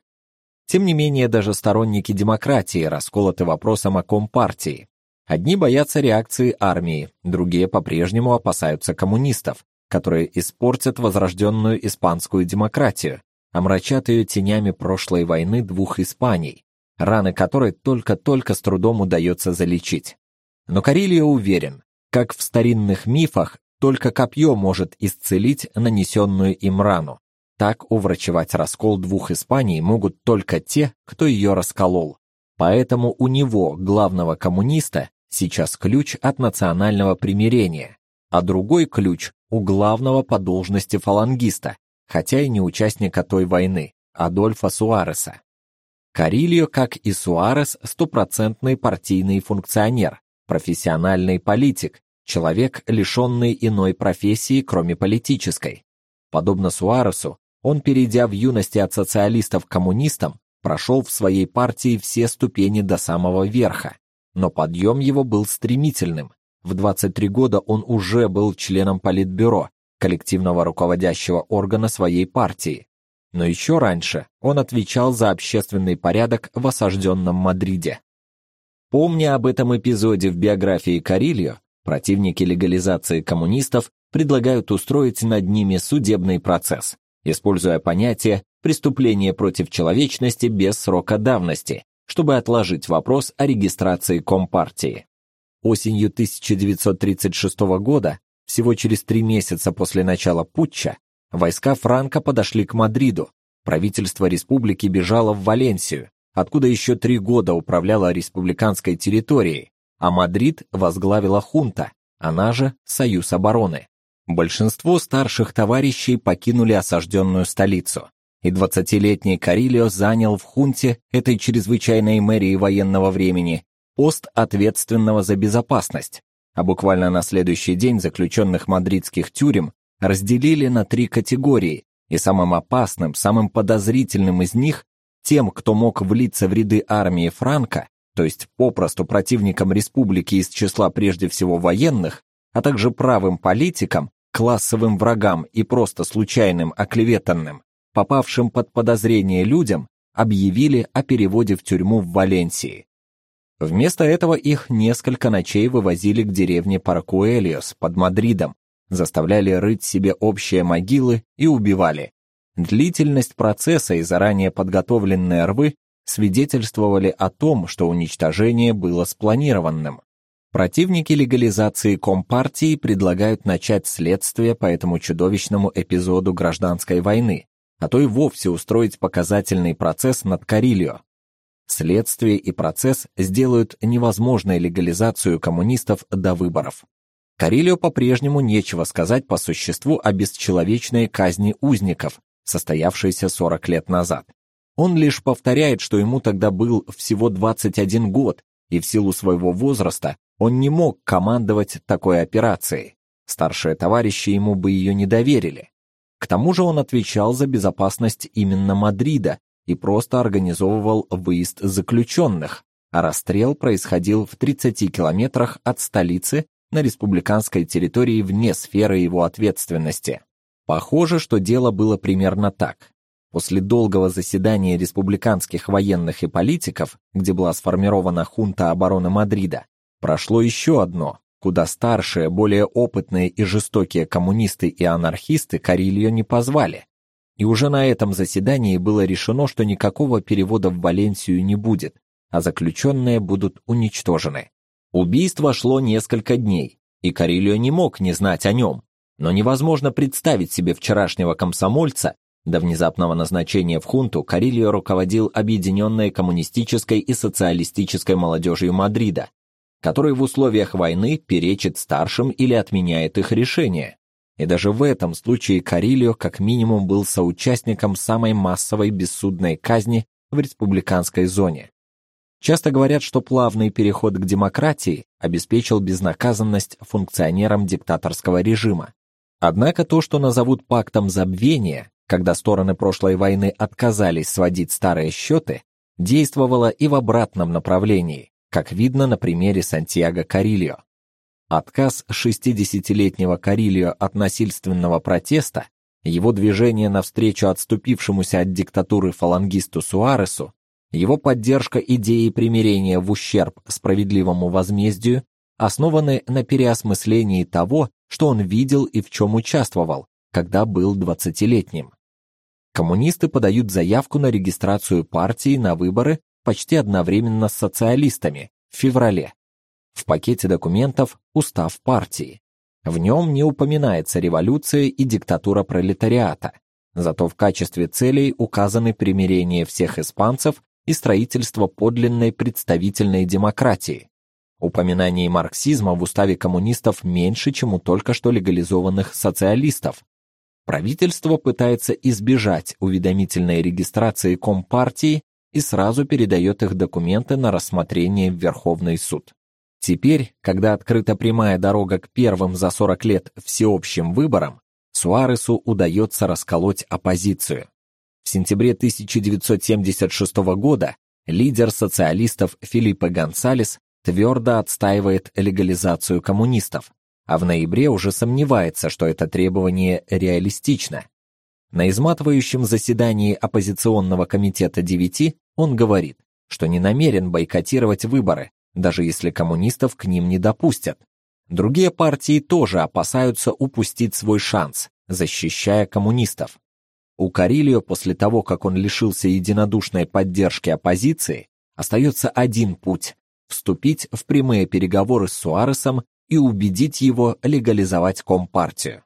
Тем не менее, даже сторонники демократии расколоты вопросом о компартии. Одни боятся реакции армии, другие по-прежнему опасаются коммунистов, которые испортят возрожденную испанскую демократию, омрачат ее тенями прошлой войны двух Испаний, раны которой только-только с трудом удается залечить. Но Карильо уверен, как в старинных мифах, только копье может исцелить нанесенную им рану. Так уврачевать раскол двух Испаний могут только те, кто ее расколол. Поэтому у него, главного коммуниста, сейчас ключ от национального примирения, а другой ключ у главного по должности фалангиста, хотя и не участника той войны, Адольфа Суареса. Карильо, как и Суарес, стопроцентный партийный функционер, профессиональный политик, человек, лишенный иной профессии, кроме политической. Подобно Суаресу, он, перейдя в юности от социалистов к коммунистам, прошел в своей партии все ступени до самого верха, но подъем его был стремительным. В 23 года он уже был членом политбюро, коллективного руководящего органа своей партии. Но еще раньше он отвечал за общественный порядок в осажденном Мадриде. Помня об этом эпизоде в биографии Карильо, противники легализации коммунистов предлагают устроить над ними судебный процесс, используя понятие преступление против человечности без срока давности, чтобы отложить вопрос о регистрации компартии. Осенью 1936 года, всего через три месяца после начала путча, войска Франко подошли к Мадриду. Правительство республики бежало в Валенсию, откуда еще три года управляло республиканской территорией, а Мадрид возглавила хунта, она же Союз обороны. Большинство старших товарищей покинули осажденную столицу, и двадцатилетний Каррильо занял в хунте этой чрезвычайной мэрии военного времени пост ответственного за безопасность. А буквально на следующий день заключенных мадридских тюрем разделили на три категории, и самым опасным, самым подозрительным из них тем, кто мог влиться в ряды армии Франка, то есть попросту противникам республики из числа прежде всего военных, а также правым политикам, классовым врагам и просто случайным оклеветанным, попавшим под подозрение людям, объявили о переводе в тюрьму в Валенсии. Вместо этого их несколько ночей вывозили к деревне Паркуэлиос под Мадридом, заставляли рыть себе общие могилы и убивали. Длительность процесса и заранее подготовленные рвы свидетельствовали о том, что уничтожение было спланированным. Противники легализации компартии предлагают начать следствие по этому чудовищному эпизоду гражданской войны, а то и вовсе устроить показательный процесс над Карильо. Следствие и процесс сделают невозможной легализацию коммунистов до выборов. Карильо по-прежнему нечего сказать по существу о бесчеловечной казни узников, состоявшейся 40 лет назад. Он лишь повторяет, что ему тогда был всего 21 год, и в силу своего возраста он не мог командовать такой операцией. Старшие товарищи ему бы ее не доверили. К тому же он отвечал за безопасность именно Мадрида и просто организовывал выезд заключенных, а расстрел происходил в 30 километрах от столицы на республиканской территории вне сферы его ответственности. Похоже, что дело было примерно так. После долгого заседания республиканских военных и политиков, где была сформирована хунта обороны Мадрида, прошло еще одно, куда старшие, более опытные и жестокие коммунисты и анархисты Карильо не позвали. И уже на этом заседании было решено, что никакого перевода в Валенсию не будет, а заключенные будут уничтожены. Убийство шло несколько дней, и Карильо не мог не знать о нем. Но невозможно представить себе вчерашнего комсомольца, до внезапного назначения в хунту Карильо руководил объединенной коммунистической и социалистической молодежью Мадрида, который в условиях войны перечит старшим или отменяет их решения. И даже в этом случае Карильо как минимум был соучастником самой массовой бессудной казни в республиканской зоне. Часто говорят, что плавный переход к демократии обеспечил безнаказанность функционерам диктаторского режима. Однако то, что назовут пактом забвения, когда стороны прошлой войны отказались сводить старые счеты, действовало и в обратном направлении, как видно на примере Сантьяго Карильо. Отказ 60-летнего Карильо от насильственного протеста, его движение навстречу отступившемуся от диктатуры фалангисту Суаресу, его поддержка идеи примирения в ущерб справедливому возмездию основаны на переосмыслении того, что он видел и в чем участвовал, когда был двадцатилетним. Коммунисты подают заявку на регистрацию партии на выборы почти одновременно с социалистами в феврале. В пакете документов устав партии. В нем не упоминается революция и диктатура пролетариата. Зато в качестве целей указаны примирение всех испанцев и строительство подлинной представительной демократии. Упоминаний марксизма в уставе коммунистов меньше, чем у только что легализованных социалистов. Правительство пытается избежать уведомительной регистрации компартии и сразу передает их документы на рассмотрение в Верховный суд. Теперь, когда открыта прямая дорога к первым за 40 лет всеобщим выборам, Суаресу удается расколоть оппозицию. В сентябре 1976 года лидер социалистов Филиппе Гонсалес твердо отстаивает легализацию коммунистов, а в ноябре уже сомневается, что это требование реалистично. На изматывающем заседании оппозиционного комитета 9 он говорит, что не намерен бойкотировать выборы, даже если коммунистов к ним не допустят. Другие партии тоже опасаются упустить свой шанс, защищая коммунистов. У Карильо после того, как он лишился единодушной поддержки оппозиции, остается один путь вступить в прямые переговоры с Суаресом и убедить его легализовать компартию.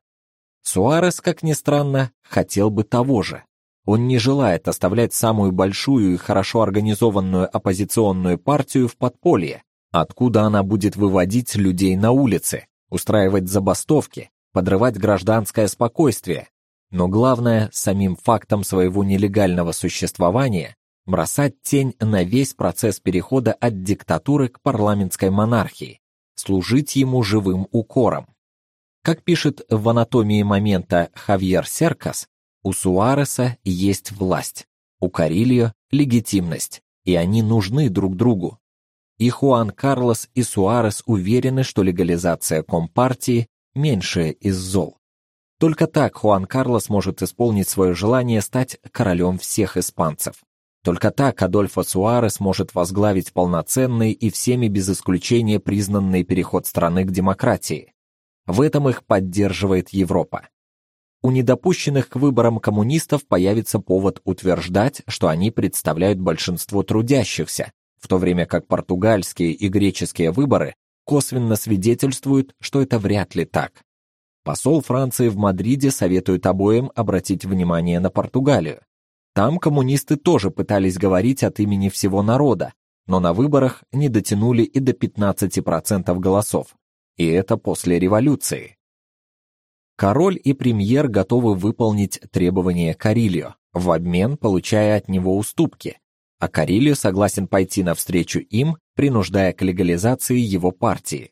Суарес, как ни странно, хотел бы того же. Он не желает оставлять самую большую и хорошо организованную оппозиционную партию в подполье, откуда она будет выводить людей на улицы, устраивать забастовки, подрывать гражданское спокойствие, но главное, самим фактом своего нелегального существования бросать тень на весь процесс перехода от диктатуры к парламентской монархии, служить ему живым укором. Как пишет в анатомии момента Хавьер Серкас, у Суареса есть власть, у Карильо легитимность, и они нужны друг другу. И Хуан Карлос и Суарес уверены, что легализация компартии меньшее из зол. Только так Хуан Карлос может исполнить свое желание стать королем всех испанцев. Только так Адольфо Суарес может возглавить полноценный и всеми без исключения признанный переход страны к демократии. В этом их поддерживает Европа. У недопущенных к выборам коммунистов появится повод утверждать, что они представляют большинство трудящихся, в то время как португальские и греческие выборы косвенно свидетельствуют, что это вряд ли так. Посол Франции в Мадриде советует обоим обратить внимание на Португалию. Там коммунисты тоже пытались говорить от имени всего народа, но на выборах не дотянули и до 15% голосов. И это после революции. Король и премьер готовы выполнить требования Карильо, в обмен получая от него уступки, а Карильо согласен пойти навстречу им, принуждая к легализации его партии.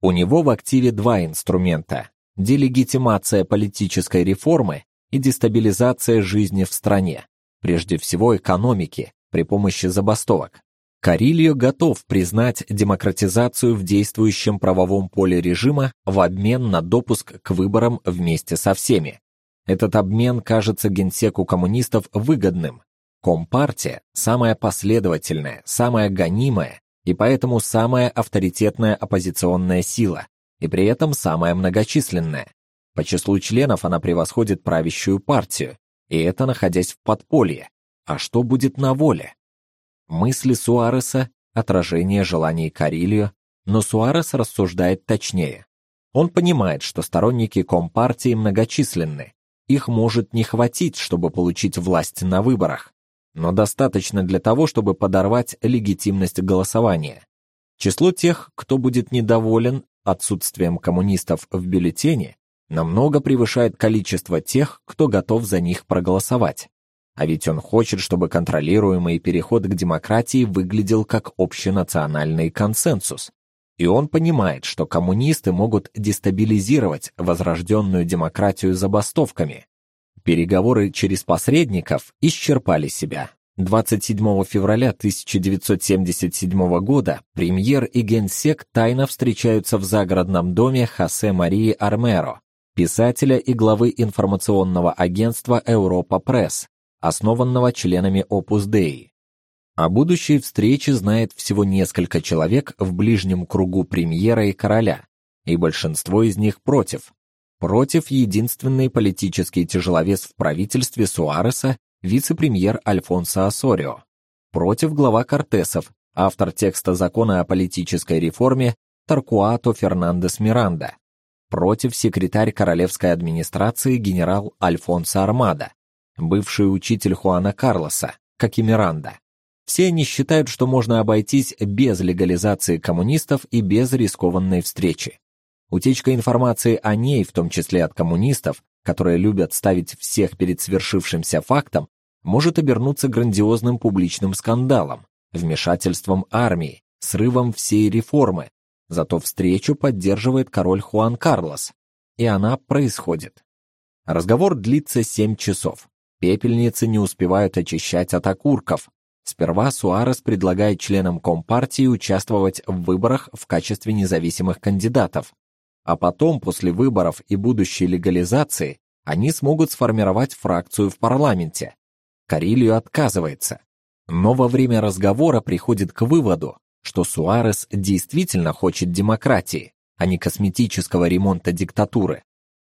У него в активе два инструмента делегитимация политической реформы и дестабилизация жизни в стране, прежде всего экономики, при помощи забастовок. Карильо готов признать демократизацию в действующем правовом поле режима в обмен на допуск к выборам вместе со всеми. Этот обмен кажется генсеку коммунистов выгодным. Компартия самая последовательная, самая гонимая и поэтому самая авторитетная оппозиционная сила, и при этом самая многочисленная. По числу членов она превосходит правящую партию, и это находясь в подполье. А что будет на воле? Мысли Суареса отражение желаний Карильо, но Суарес рассуждает точнее. Он понимает, что сторонники компартии многочисленны. Их может не хватить, чтобы получить власть на выборах, но достаточно для того, чтобы подорвать легитимность голосования. Число тех, кто будет недоволен, отсутствием коммунистов в бюллетене намного превышает количество тех, кто готов за них проголосовать. А ведь он хочет, чтобы контролируемый переход к демократии выглядел как общенациональный консенсус. И он понимает, что коммунисты могут дестабилизировать возрожденную демократию забастовками. Переговоры через посредников исчерпали себя. 27 февраля 1977 года премьер и генсек тайно встречаются в загородном доме Хосе Марии Армеро, писателя и главы информационного агентства Европа Пресс, основанного членами Opus Dei. О будущей встрече знает всего несколько человек в ближнем кругу премьера и короля, и большинство из них против. Против единственный политический тяжеловес в правительстве Суареса вице-премьер Альфонсо Осорио, против глава Кортесов, автор текста закона о политической реформе Таркуато Фернандес Миранда. против секретарь королевской администрации генерал Альфонсо Армада, бывший учитель Хуана Карлоса, как и Миранда. Все они считают, что можно обойтись без легализации коммунистов и без рискованной встречи. Утечка информации о ней, в том числе от коммунистов, которые любят ставить всех перед свершившимся фактом, может обернуться грандиозным публичным скандалом, вмешательством армии, срывом всей реформы. Зато встречу поддерживает король Хуан Карлос, и она происходит. Разговор длится семь часов. Пепельницы не успевают очищать от окурков. Сперва Суарес предлагает членам компартии участвовать в выборах в качестве независимых кандидатов, а потом, после выборов и будущей легализации, они смогут сформировать фракцию в парламенте. Карилью отказывается. Но во время разговора приходит к выводу, что Суарес действительно хочет демократии, а не косметического ремонта диктатуры.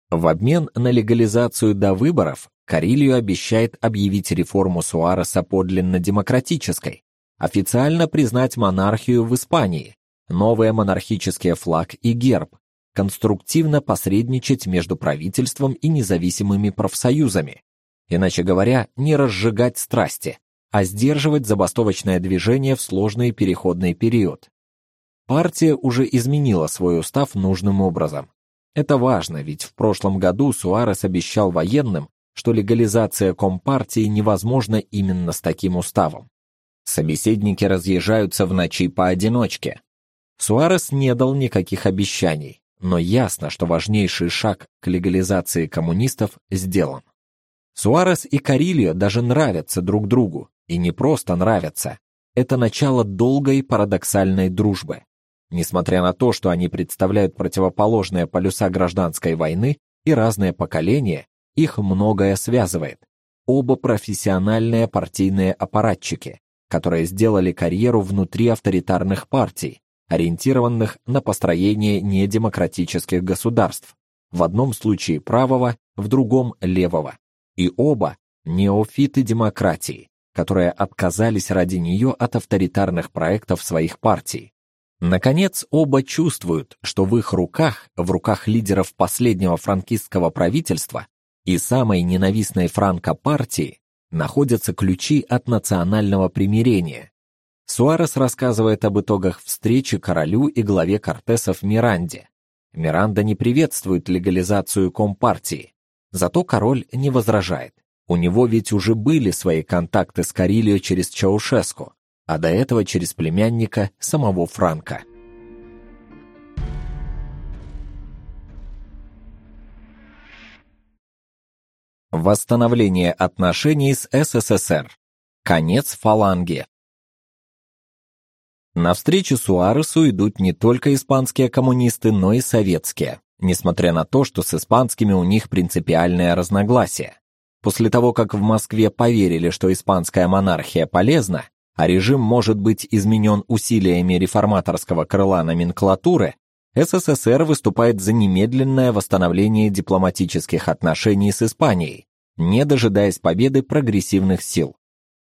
В обмен на легализацию до выборов Карилью обещает объявить реформу Суареса подлинно демократической, официально признать монархию в Испании, новый монархический флаг и герб, конструктивно посредничать между правительством и независимыми профсоюзами. Иначе говоря, не разжигать страсти, а сдерживать забастовочное движение в сложный переходный период. Партия уже изменила свой устав нужным образом. Это важно, ведь в прошлом году Суарес обещал военным, что легализация компартии невозможна именно с таким уставом. Собеседники разъезжаются в ночи поодиночке. Суарес не дал никаких обещаний, но ясно, что важнейший шаг к легализации коммунистов сделан. Суарес и Карильо даже нравятся друг другу, и не просто нравятся. Это начало долгой парадоксальной дружбы. Несмотря на то, что они представляют противоположные полюса гражданской войны и разные поколения, их многое связывает. Оба профессиональные партийные аппаратчики, которые сделали карьеру внутри авторитарных партий, ориентированных на построение недемократических государств. В одном случае правого, в другом левого. И оба неофиты демократии, которые отказались ради нее от авторитарных проектов своих партий. Наконец, оба чувствуют, что в их руках, в руках лидеров последнего франкистского правительства, и самой ненавистной Франко партии находятся ключи от национального примирения. Суарес рассказывает об итогах встречи королю и главе Кортесов Миранде. Миранда не приветствует легализацию компартии, зато король не возражает. У него ведь уже были свои контакты с Карильо через Чаушеску, а до этого через племянника самого Франка. Восстановление отношений с СССР. Конец фаланги. На встречу Суаресу идут не только испанские коммунисты, но и советские, несмотря на то, что с испанскими у них принципиальное разногласие. После того, как в Москве поверили, что испанская монархия полезна, а режим может быть изменен усилиями реформаторского крыла номенклатуры, СССР выступает за немедленное восстановление дипломатических отношений с Испанией, не дожидаясь победы прогрессивных сил.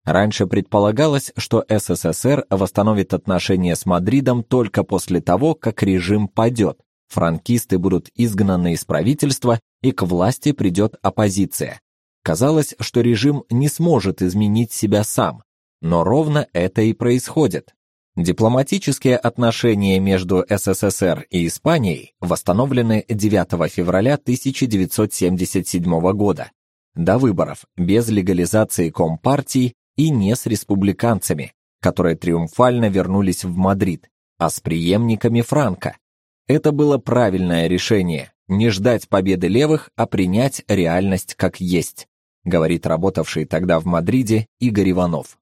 Раньше предполагалось, что СССР восстановит отношения с Мадридом только после того, как режим падет, франкисты будут изгнаны из правительства и к власти придет оппозиция. Казалось, что режим не сможет изменить себя сам, но ровно это и происходит. Дипломатические отношения между СССР и Испанией восстановлены 9 февраля 1977 года. До выборов без легализации компартий и не с республиканцами, которые триумфально вернулись в Мадрид, а с преемниками Франко. Это было правильное решение не ждать победы левых, а принять реальность как есть, говорит работавший тогда в Мадриде Игорь Иванов.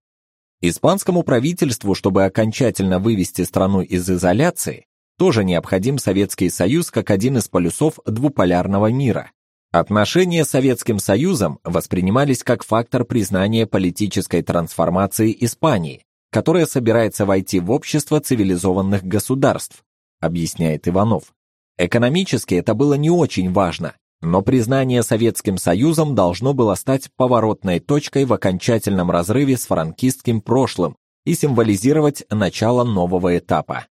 Испанскому правительству, чтобы окончательно вывести страну из изоляции, тоже необходим Советский Союз как один из полюсов двуполярного мира. Отношения с Советским Союзом воспринимались как фактор признания политической трансформации Испании, которая собирается войти в общество цивилизованных государств, объясняет Иванов. Экономически это было не очень важно, но признание Советским Союзом должно было стать поворотной точкой в окончательном разрыве с франкистским прошлым и символизировать начало нового этапа.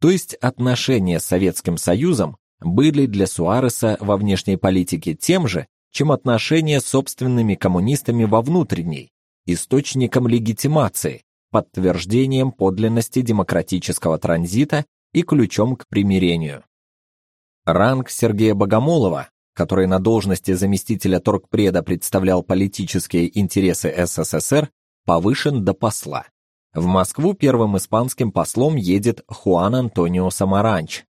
То есть отношения с Советским Союзом были для Суареса во внешней политике тем же, чем отношения с собственными коммунистами во внутренней, источником легитимации, подтверждением подлинности демократического транзита и ключом к примирению. Ранг Сергея Богомолова, который на должности заместителя торгпреда представлял политические интересы СССР, повышен до посла. В Москву первым испанским послом едет Хуан Антонио Самаранч,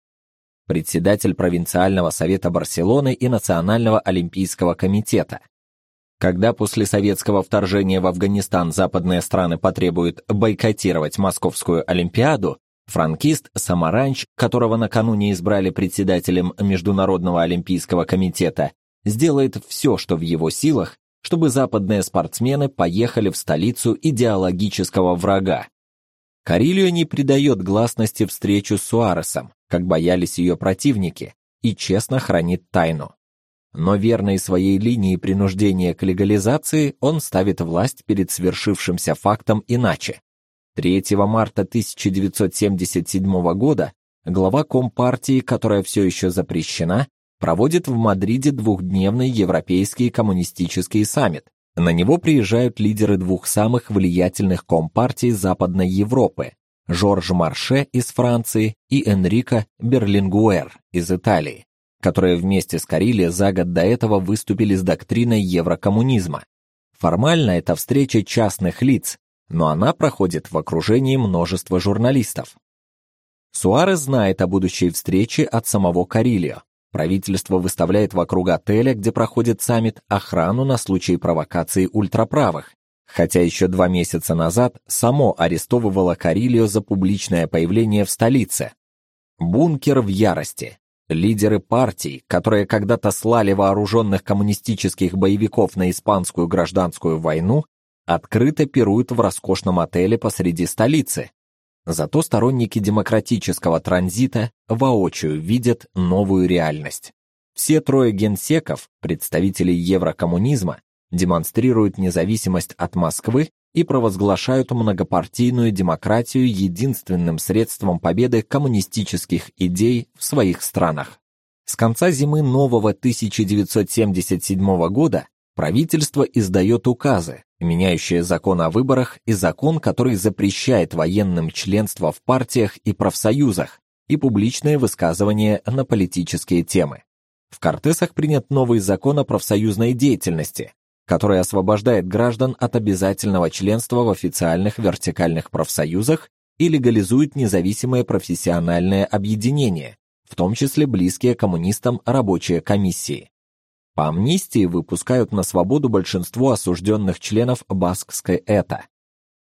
председатель провинциального совета Барселоны и Национального олимпийского комитета. Когда после советского вторжения в Афганистан западные страны потребуют бойкотировать Московскую олимпиаду, Франкист Самаранч, которого накануне избрали председателем Международного олимпийского комитета, сделает все, что в его силах, чтобы западные спортсмены поехали в столицу идеологического врага. Карильо не придает гласности встречу с Суаресом, как боялись ее противники, и честно хранит тайну. Но верной своей линии принуждения к легализации он ставит власть перед свершившимся фактом иначе. 3 марта 1977 года глава Компартии, которая все еще запрещена, проводит в Мадриде двухдневный Европейский коммунистический саммит. На него приезжают лидеры двух самых влиятельных компартий Западной Европы: Жорж Марше из Франции и Энрико Берлингуэр из Италии, которые вместе с Карилли за год до этого выступили с доктриной еврокоммунизма. Формально это встреча частных лиц, но она проходит в окружении множества журналистов. Суарес знает о будущей встрече от самого Карильо. Правительство выставляет вокруг отеля, где проходит саммит, охрану на случай провокации ультраправых, хотя еще два месяца назад само арестовывало Карильо за публичное появление в столице. Бункер в ярости. Лидеры партий, которые когда-то слали вооруженных коммунистических боевиков на испанскую гражданскую войну, открыто пируют в роскошном отеле посреди столицы. Зато сторонники демократического транзита воочию видят новую реальность. Все трое генсеков, представителей еврокоммунизма, демонстрируют независимость от Москвы и провозглашают многопартийную демократию единственным средством победы коммунистических идей в своих странах. С конца зимы нового 1977 года правительство издает указы, меняющие закон о выборах и закон, который запрещает военным членство в партиях и профсоюзах и публичные высказывания на политические темы. В Кортесах принят новый закон о профсоюзной деятельности, который освобождает граждан от обязательного членства в официальных вертикальных профсоюзах и легализует независимые профессиональные объединения, в том числе близкие коммунистам рабочие комиссии. По амнистии выпускают на свободу большинство осужденных членов баскской эта.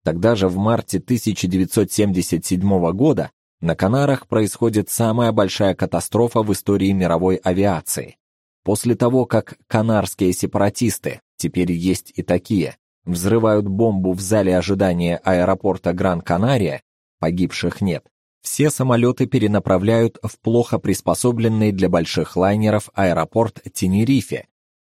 Тогда же в марте 1977 года на Канарах происходит самая большая катастрофа в истории мировой авиации. После того, как канарские сепаратисты, теперь есть и такие, взрывают бомбу в зале ожидания аэропорта Гран-Канария, погибших нет. Все самолеты перенаправляют в плохо приспособленный для больших лайнеров аэропорт Тенерифе,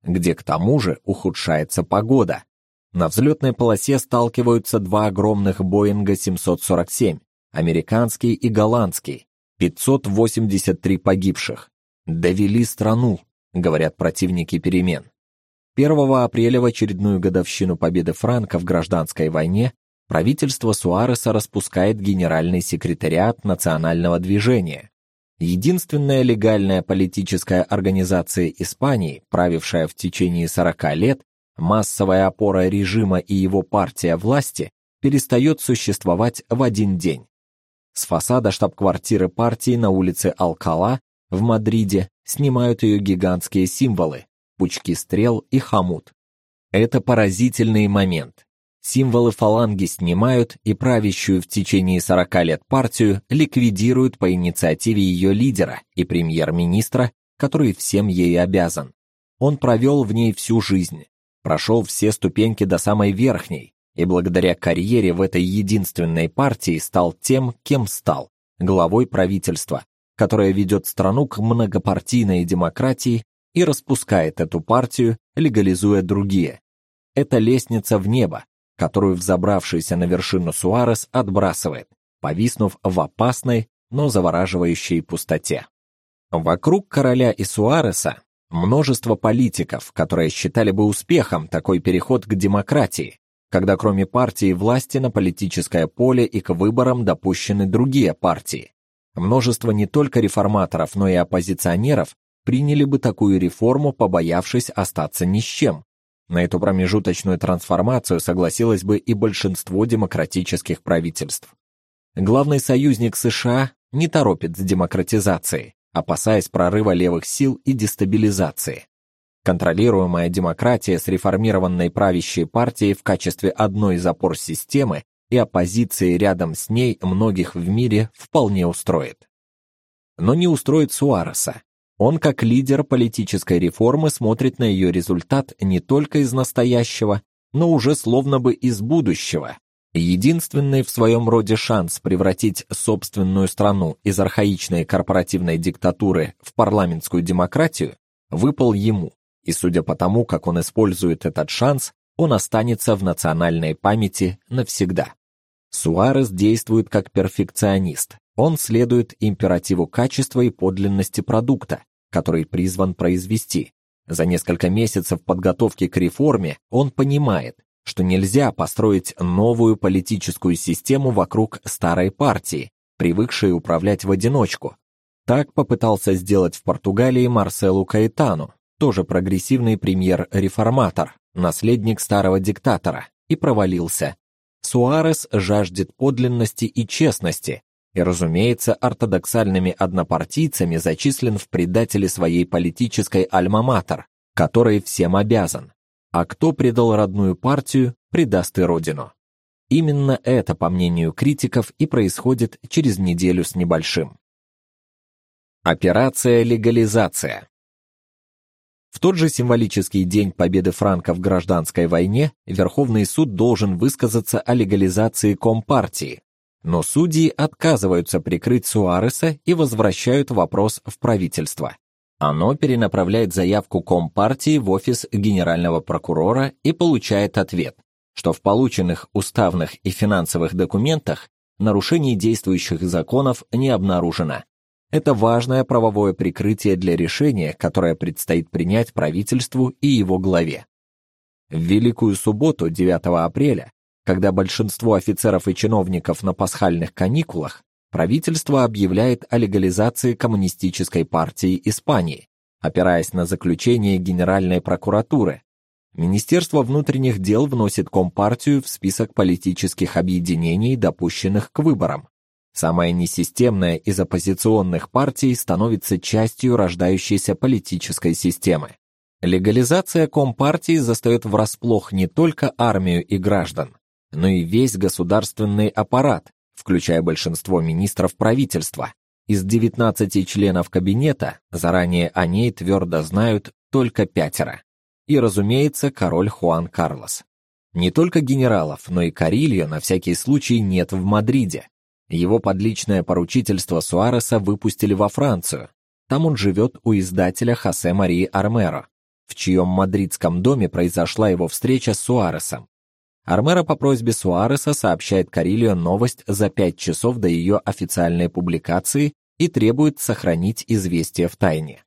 где к тому же ухудшается погода. На взлетной полосе сталкиваются два огромных Боинга 747, американский и голландский, 583 погибших. Довели страну, говорят противники перемен. 1 апреля в очередную годовщину победы Франка в гражданской войне правительство Суареса распускает Генеральный секретариат национального движения. Единственная легальная политическая организация Испании, правившая в течение 40 лет, массовая опора режима и его партия власти, перестает существовать в один день. С фасада штаб-квартиры партии на улице Алкала в Мадриде снимают ее гигантские символы: пучки стрел и хомут. Это поразительный момент. Символы фаланги снимают и правящую в течение 40 лет партию ликвидируют по инициативе ее лидера и премьер-министра, который всем ей обязан. Он провел в ней всю жизнь, прошел все ступеньки до самой верхней, и благодаря карьере в этой единственной партии стал тем, кем стал главой правительства, которое ведет страну к многопартийной демократии и распускает эту партию, легализуя другие. Это лестница в небо, которую взобравшийся на вершину Суарес отбрасывает, повиснув в опасной, но завораживающей пустоте. Вокруг короля и Суареса множество политиков, которые считали бы успехом такой переход к демократии, когда кроме партии власти на политическое поле и к выборам допущены другие партии. Множество не только реформаторов, но и оппозиционеров приняли бы такую реформу, побоявшись остаться ни с чем. На эту промежуточную трансформацию согласилось бы и большинство демократических правительств. Главный союзник США не торопит с демократизацией, опасаясь прорыва левых сил и дестабилизации. Контролируемая демократия с реформированной правящей партией в качестве одной из опор системы и оппозиции рядом с ней многих в мире вполне устроит. Но не устроит Суареса. Он, как лидер политической реформы, смотрит на ее результат не только из настоящего, но уже словно бы из будущего. Единственный в своем роде шанс превратить собственную страну из архаичной корпоративной диктатуры в парламентскую демократию выпал ему. И судя по тому, как он использует этот шанс, он останется в национальной памяти навсегда. Суарес действует как перфекционист. Он следует императиву качества и подлинности продукта, который призван произвести. За несколько месяцев подготовки к реформе он понимает, что нельзя построить новую политическую систему вокруг старой партии, привыкшей управлять в одиночку. Так попытался сделать в Португалии Марселу Каэтану, тоже прогрессивный премьер-реформатор, наследник старого диктатора, и провалился. Суарес жаждет подлинности и честности, и, разумеется, ортодоксальными однопартийцами зачислен в предатели своей политической альма-матер, которой всем обязан. А кто предал родную партию, предаст и родину. Именно это, по мнению критиков, и происходит через неделю с небольшим. Операция легализация. В тот же символический день победы Франка в гражданской войне Верховный суд должен высказаться о легализации компартии, но судьи отказываются прикрыть Суареса и возвращают вопрос в правительство. Оно перенаправляет заявку Компартии в офис генерального прокурора и получает ответ, что в полученных уставных и финансовых документах нарушений действующих законов не обнаружено. Это важное правовое прикрытие для решения, которое предстоит принять правительству и его главе. В Великую субботу, 9 апреля, когда большинство офицеров и чиновников на пасхальных каникулах, правительство объявляет о легализации коммунистической партии Испании, опираясь на заключение Генеральной прокуратуры. Министерство внутренних дел вносит компартию в список политических объединений, допущенных к выборам. Самая несистемная из оппозиционных партий становится частью рождающейся политической системы. Легализация компартии застаёт врасплох не только армию и граждан, но и весь государственный аппарат, включая большинство министров правительства. Из 19 членов кабинета заранее о ней твердо знают только пятеро. И, разумеется, король Хуан Карлос. Не только генералов, но и Карильо на всякий случай нет в Мадриде. Его подличное поручительство Суареса выпустили во Францию. Там он живет у издателя Хосе Марии Армеро, в чьем мадридском доме произошла его встреча с Суаресом. Армера по просьбе Суареса сообщает Карильо новость за пять часов до ее официальной публикации и требует сохранить известие в тайне.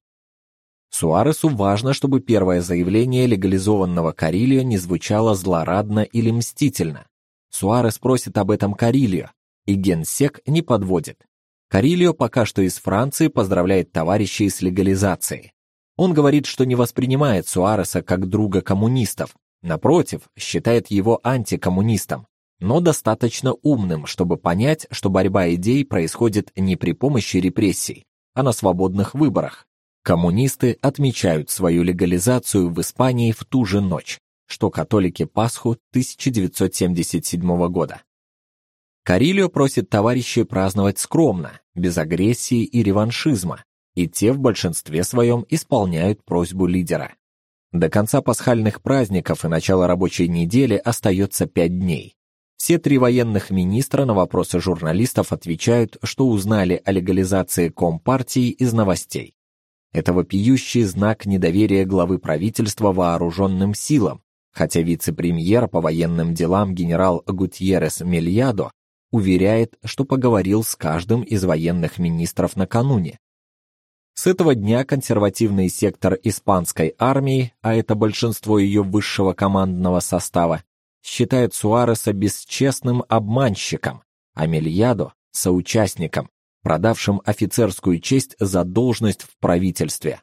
Суаресу важно, чтобы первое заявление легализованного Карильо не звучало злорадно или мстительно. Суарес просит об этом Карильо, и генсек не подводит. Карильо пока что из Франции поздравляет товарищей с легализацией. Он говорит, что не воспринимает Суареса как друга коммунистов, Напротив, считает его антикоммунистом, но достаточно умным, чтобы понять, что борьба идей происходит не при помощи репрессий, а на свободных выборах. Коммунисты отмечают свою легализацию в Испании в ту же ночь, что католики Пасху 1977 года. Карильо просит товарищей праздновать скромно, без агрессии и реваншизма, и те в большинстве своем исполняют просьбу лидера. До конца пасхальных праздников и начала рабочей недели остается пять дней. Все три военных министра на вопросы журналистов отвечают, что узнали о легализации компартии из новостей. Это вопиющий знак недоверия главы правительства вооруженным силам, хотя вице-премьер по военным делам генерал Гутьеррес Мельядо уверяет, что поговорил с каждым из военных министров накануне. С этого дня консервативный сектор испанской армии, а это большинство ее высшего командного состава, считает Суареса бесчестным обманщиком, а Мельядо соучастником, продавшим офицерскую честь за должность в правительстве.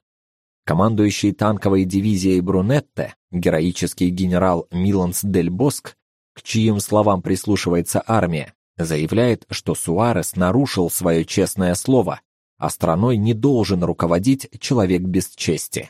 Командующий танковой дивизией Брунетте, героический генерал Миланс дель Боск, к чьим словам прислушивается армия, заявляет, что Суарес нарушил свое честное слово, а страной не должен руководить человек без чести.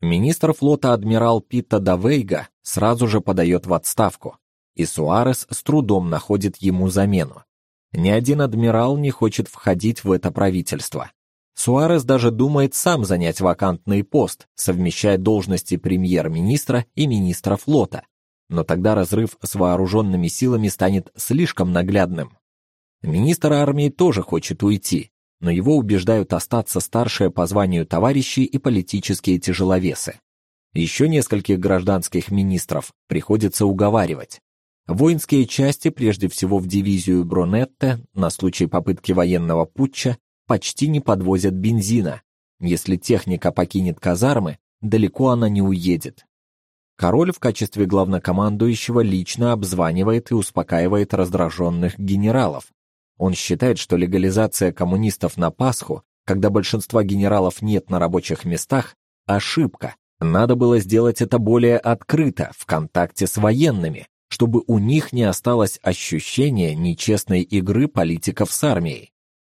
Министр флота адмирал Питта Давейга сразу же подает в отставку, и Суарес с трудом находит ему замену. Ни один адмирал не хочет входить в это правительство. Суарес даже думает сам занять вакантный пост, совмещая должности премьер-министра и министра флота. Но тогда разрыв с вооруженными силами станет слишком наглядным. Министр армии тоже хочет уйти, но его убеждают остаться старшие по званию товарищи и политические тяжеловесы. Еще нескольких гражданских министров приходится уговаривать. Воинские части, прежде всего в дивизию Бронетте, на случай попытки военного путча, почти не подвозят бензина. Если техника покинет казармы, далеко она не уедет. Король в качестве главнокомандующего лично обзванивает и успокаивает раздраженных генералов. Он считает, что легализация коммунистов на Пасху, когда большинства генералов нет на рабочих местах, ошибка. Надо было сделать это более открыто, в контакте с военными, чтобы у них не осталось ощущения нечестной игры политиков с армией.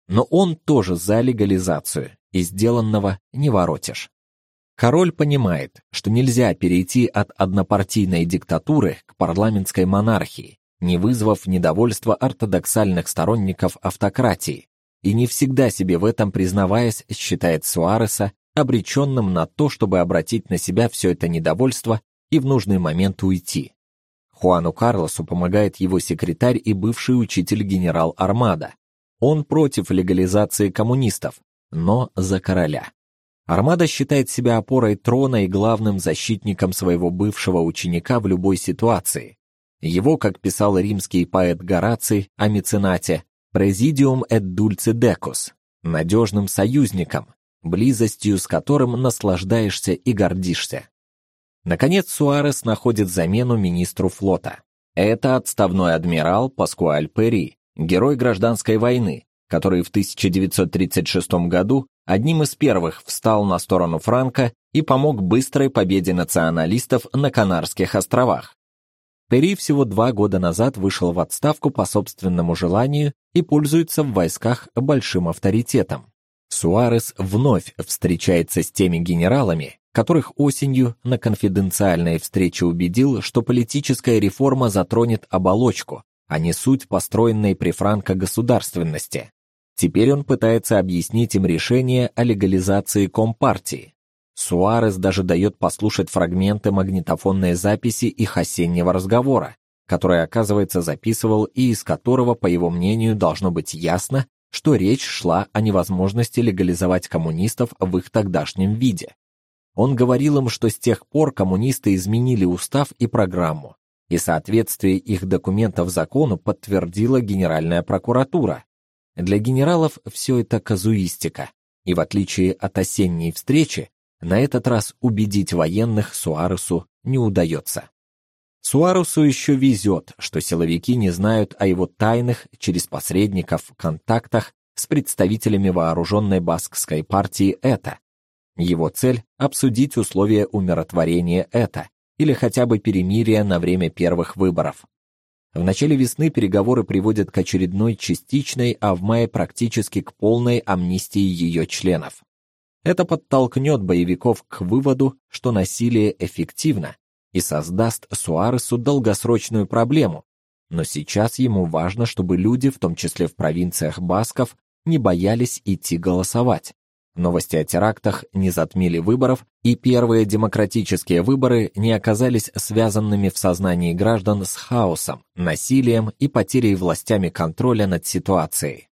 Но он тоже за легализацию, и сделанного не воротишь. Король понимает, что нельзя перейти от однопартийной диктатуры к парламентской монархии, не вызвав недовольства ортодоксальных сторонников автократии, и не всегда себе в этом признаваясь, считает Суареса обреченным на то, чтобы обратить на себя все это недовольство и в нужный момент уйти. Хуану Карлосу помогает его секретарь и бывший учитель генерал Армада. Он против легализации коммунистов, но за короля. Армада считает себя опорой трона и главным защитником своего бывшего ученика в любой ситуации. Его, как писал римский поэт Гораций о меценате, «Президиум et dulce decus» — надежным союзником, близостью с которым наслаждаешься и гордишься. Наконец Суарес находит замену министру флота. Это отставной адмирал Паскуаль Перри, герой гражданской войны, который в 1936 году одним из первых встал на сторону Франка и помог быстрой победе националистов на Канарских островах. Перри всего два года назад вышел в отставку по собственному желанию и пользуется в войсках большим авторитетом. Суарес вновь встречается с теми генералами, которых осенью на конфиденциальной встрече убедил, что политическая реформа затронет оболочку, а не суть построенной при Франко государственности. Теперь он пытается объяснить им решение о легализации компартии. Суарес даже дает послушать фрагменты магнитофонной записи их осеннего разговора, который, оказывается, записывал и из которого, по его мнению, должно быть ясно, что речь шла о невозможности легализовать коммунистов в их тогдашнем виде. Он говорил им, что с тех пор коммунисты изменили устав и программу, и соответствие их документов закону подтвердила Генеральная прокуратура. Для генералов все это казуистика, и в отличие от осенней встречи, на этот раз убедить военных Суаресу не удается. Суаресу еще везет, что силовики не знают о его тайных через посредников контактах с представителями вооруженной баскской партии ЭТА, его цель – обсудить условия умиротворения это или хотя бы перемирия на время первых выборов. В начале весны переговоры приводят к очередной частичной, а в мае практически к полной амнистии ее членов. Это подтолкнет боевиков к выводу, что насилие эффективно и создаст Суаресу долгосрочную проблему. Но сейчас ему важно, чтобы люди, в том числе в провинциях басков, не боялись идти голосовать. Новости о терактах не затмили выборов, и первые демократические выборы не оказались связанными в сознании граждан с хаосом, насилием и потерей властями контроля над ситуацией.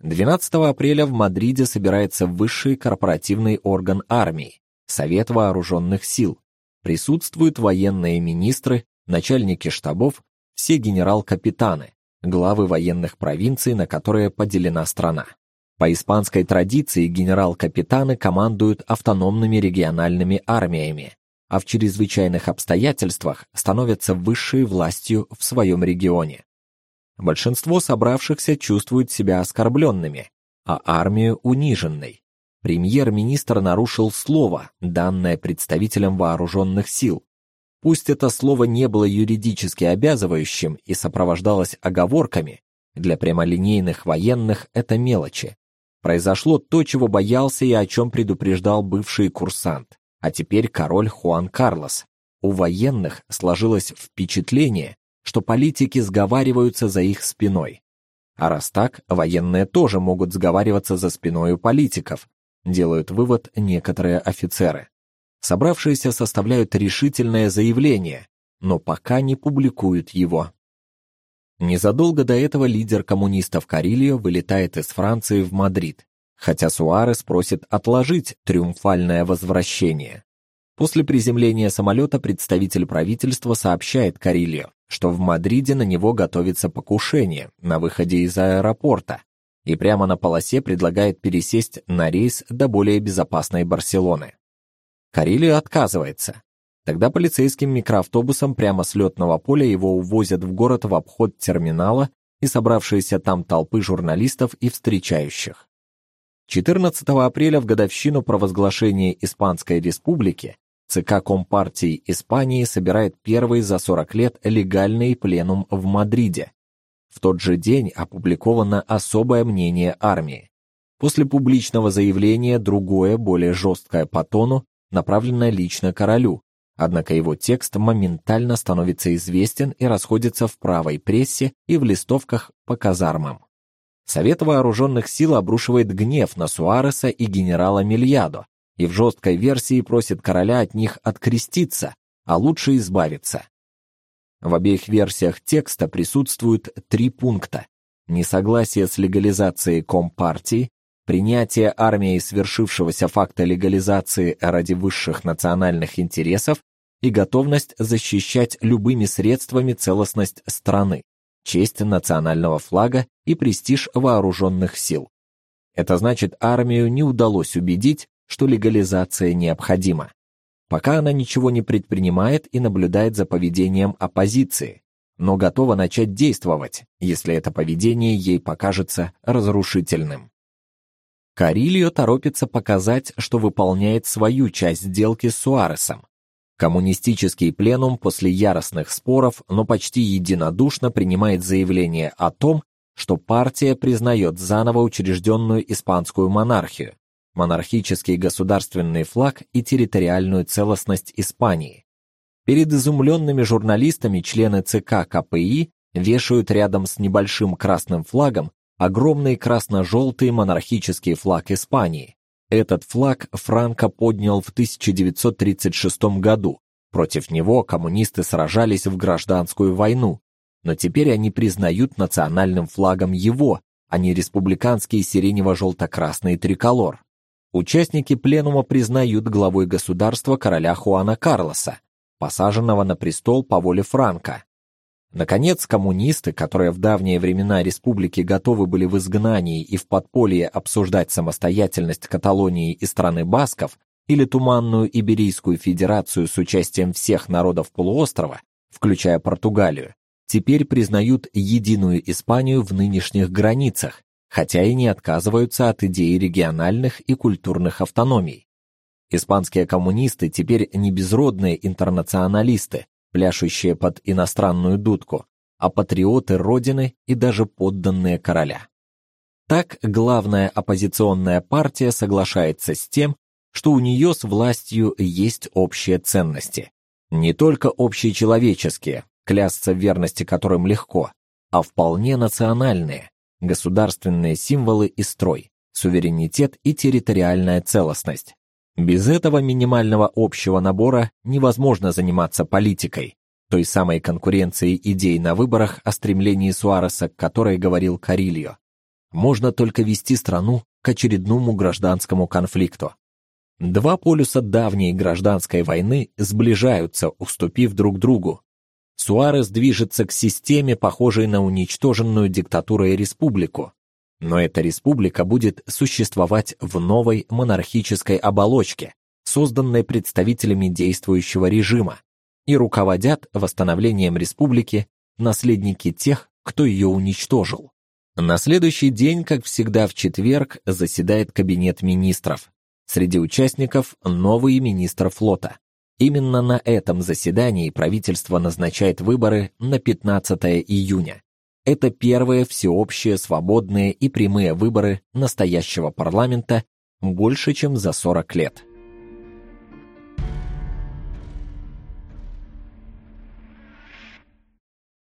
12 апреля в Мадриде собирается высший корпоративный орган армии Совет вооруженных сил. Присутствуют военные министры, начальники штабов, все генерал-капитаны, главы военных провинций, на которые поделена страна. По испанской традиции генерал-капитаны командуют автономными региональными армиями, а в чрезвычайных обстоятельствах становятся высшей властью в своем регионе. Большинство собравшихся чувствуют себя оскорбленными, а армию униженной. Премьер-министр нарушил слово, данное представителям вооруженных сил. Пусть это слово не было юридически обязывающим и сопровождалось оговорками, для прямолинейных военных это мелочи. Произошло то, чего боялся и о чем предупреждал бывший курсант, а теперь король Хуан Карлос. У военных сложилось впечатление, что политики сговариваются за их спиной. А раз так, военные тоже могут сговариваться за спиной у политиков, делают вывод некоторые офицеры. Собравшиеся составляют решительное заявление, но пока не публикуют его. Незадолго до этого лидер коммунистов Карильо вылетает из Франции в Мадрид, хотя Суарес просит отложить триумфальное возвращение. После приземления самолета представитель правительства сообщает Карильо, что в Мадриде на него готовится покушение на выходе из аэропорта, и прямо на полосе предлагает пересесть на рейс до более безопасной Барселоны. Карелия отказывается. Тогда полицейским микроавтобусом прямо с летного поля его увозят в город в обход терминала и собравшиеся там толпы журналистов и встречающих. 14 апреля в годовщину провозглашения Испанской республики ЦК Компартии Испании собирает первый за 40 лет легальный пленум в Мадриде. В тот же день опубликовано особое мнение армии. После публичного заявления другое, более жесткое по тону, направленное лично королю, однако его текст моментально становится известен и расходится в правой прессе и в листовках по казармам. Совет вооруженных сил обрушивает гнев на Суареса и генерала Мильядо, и в жесткой версии просит короля от них откреститься, а лучше избавиться. В обеих версиях текста присутствуют три пункта: несогласие с легализацией компартии, принятие армией свершившегося факта легализации ради высших национальных интересов и готовность защищать любыми средствами целостность страны, честь национального флага и престиж вооруженных сил. Это значит, армию не удалось убедить, что легализация необходима. Пока она ничего не предпринимает и наблюдает за поведением оппозиции, но готова начать действовать, если это поведение ей покажется разрушительным. Карильо торопится показать, что выполняет свою часть сделки с Суаресом. Коммунистический пленум после яростных споров, но почти единодушно принимает заявление о том, что партия признает заново учрежденную испанскую монархию, монархический государственный флаг и территориальную целостность Испании. Перед изумленными журналистами члены ЦК КПИ вешают рядом с небольшим красным флагом огромный красно-желтый монархический флаг Испании. Этот флаг Франко поднял в 1936 году. Против него коммунисты сражались в гражданскую войну, но теперь они признают национальным флагом его, а не республиканский сиренево-желто-красный триколор. Участники пленума признают главой государства короля Хуана Карлоса, посаженного на престол по воле Франко. Наконец, коммунисты, которые в давние времена республики готовы были в изгнании и в подполье обсуждать самостоятельность Каталонии и страны басков или туманную Иберийскую федерацию с участием всех народов полуострова, включая Португалию, теперь признают единую Испанию в нынешних границах, хотя и не отказываются от идеи региональных и культурных автономий. Испанские коммунисты теперь не безродные интернационалисты, пляшущие под иностранную дудку, а патриоты родины и даже подданные короля. Так главная оппозиционная партия соглашается с тем, что у нее с властью есть общие ценности, не только общечеловеческие, клясться в верности которым легко, а вполне национальные, государственные символы и строй, суверенитет и территориальная целостность. Без этого минимального общего набора невозможно заниматься политикой, той самой конкуренцией идей на выборах о стремлении Суареса, к которой говорил Карильо. Можно только вести страну к очередному гражданскому конфликту. Два полюса давней гражданской войны сближаются, уступив друг другу. Суарес движется к системе, похожей на уничтоженную диктатурой республику. Но эта республика будет существовать в новой монархической оболочке, созданной представителями действующего режима, и руководят восстановлением республики наследники тех, кто ее уничтожил. На следующий день, как всегда в четверг, заседает кабинет министров. Среди участников новый министр флота. Именно на этом заседании правительство назначает выборы на 15 июня. Это первые всеобщие, свободные и прямые выборы настоящего парламента больше, чем за 40 лет.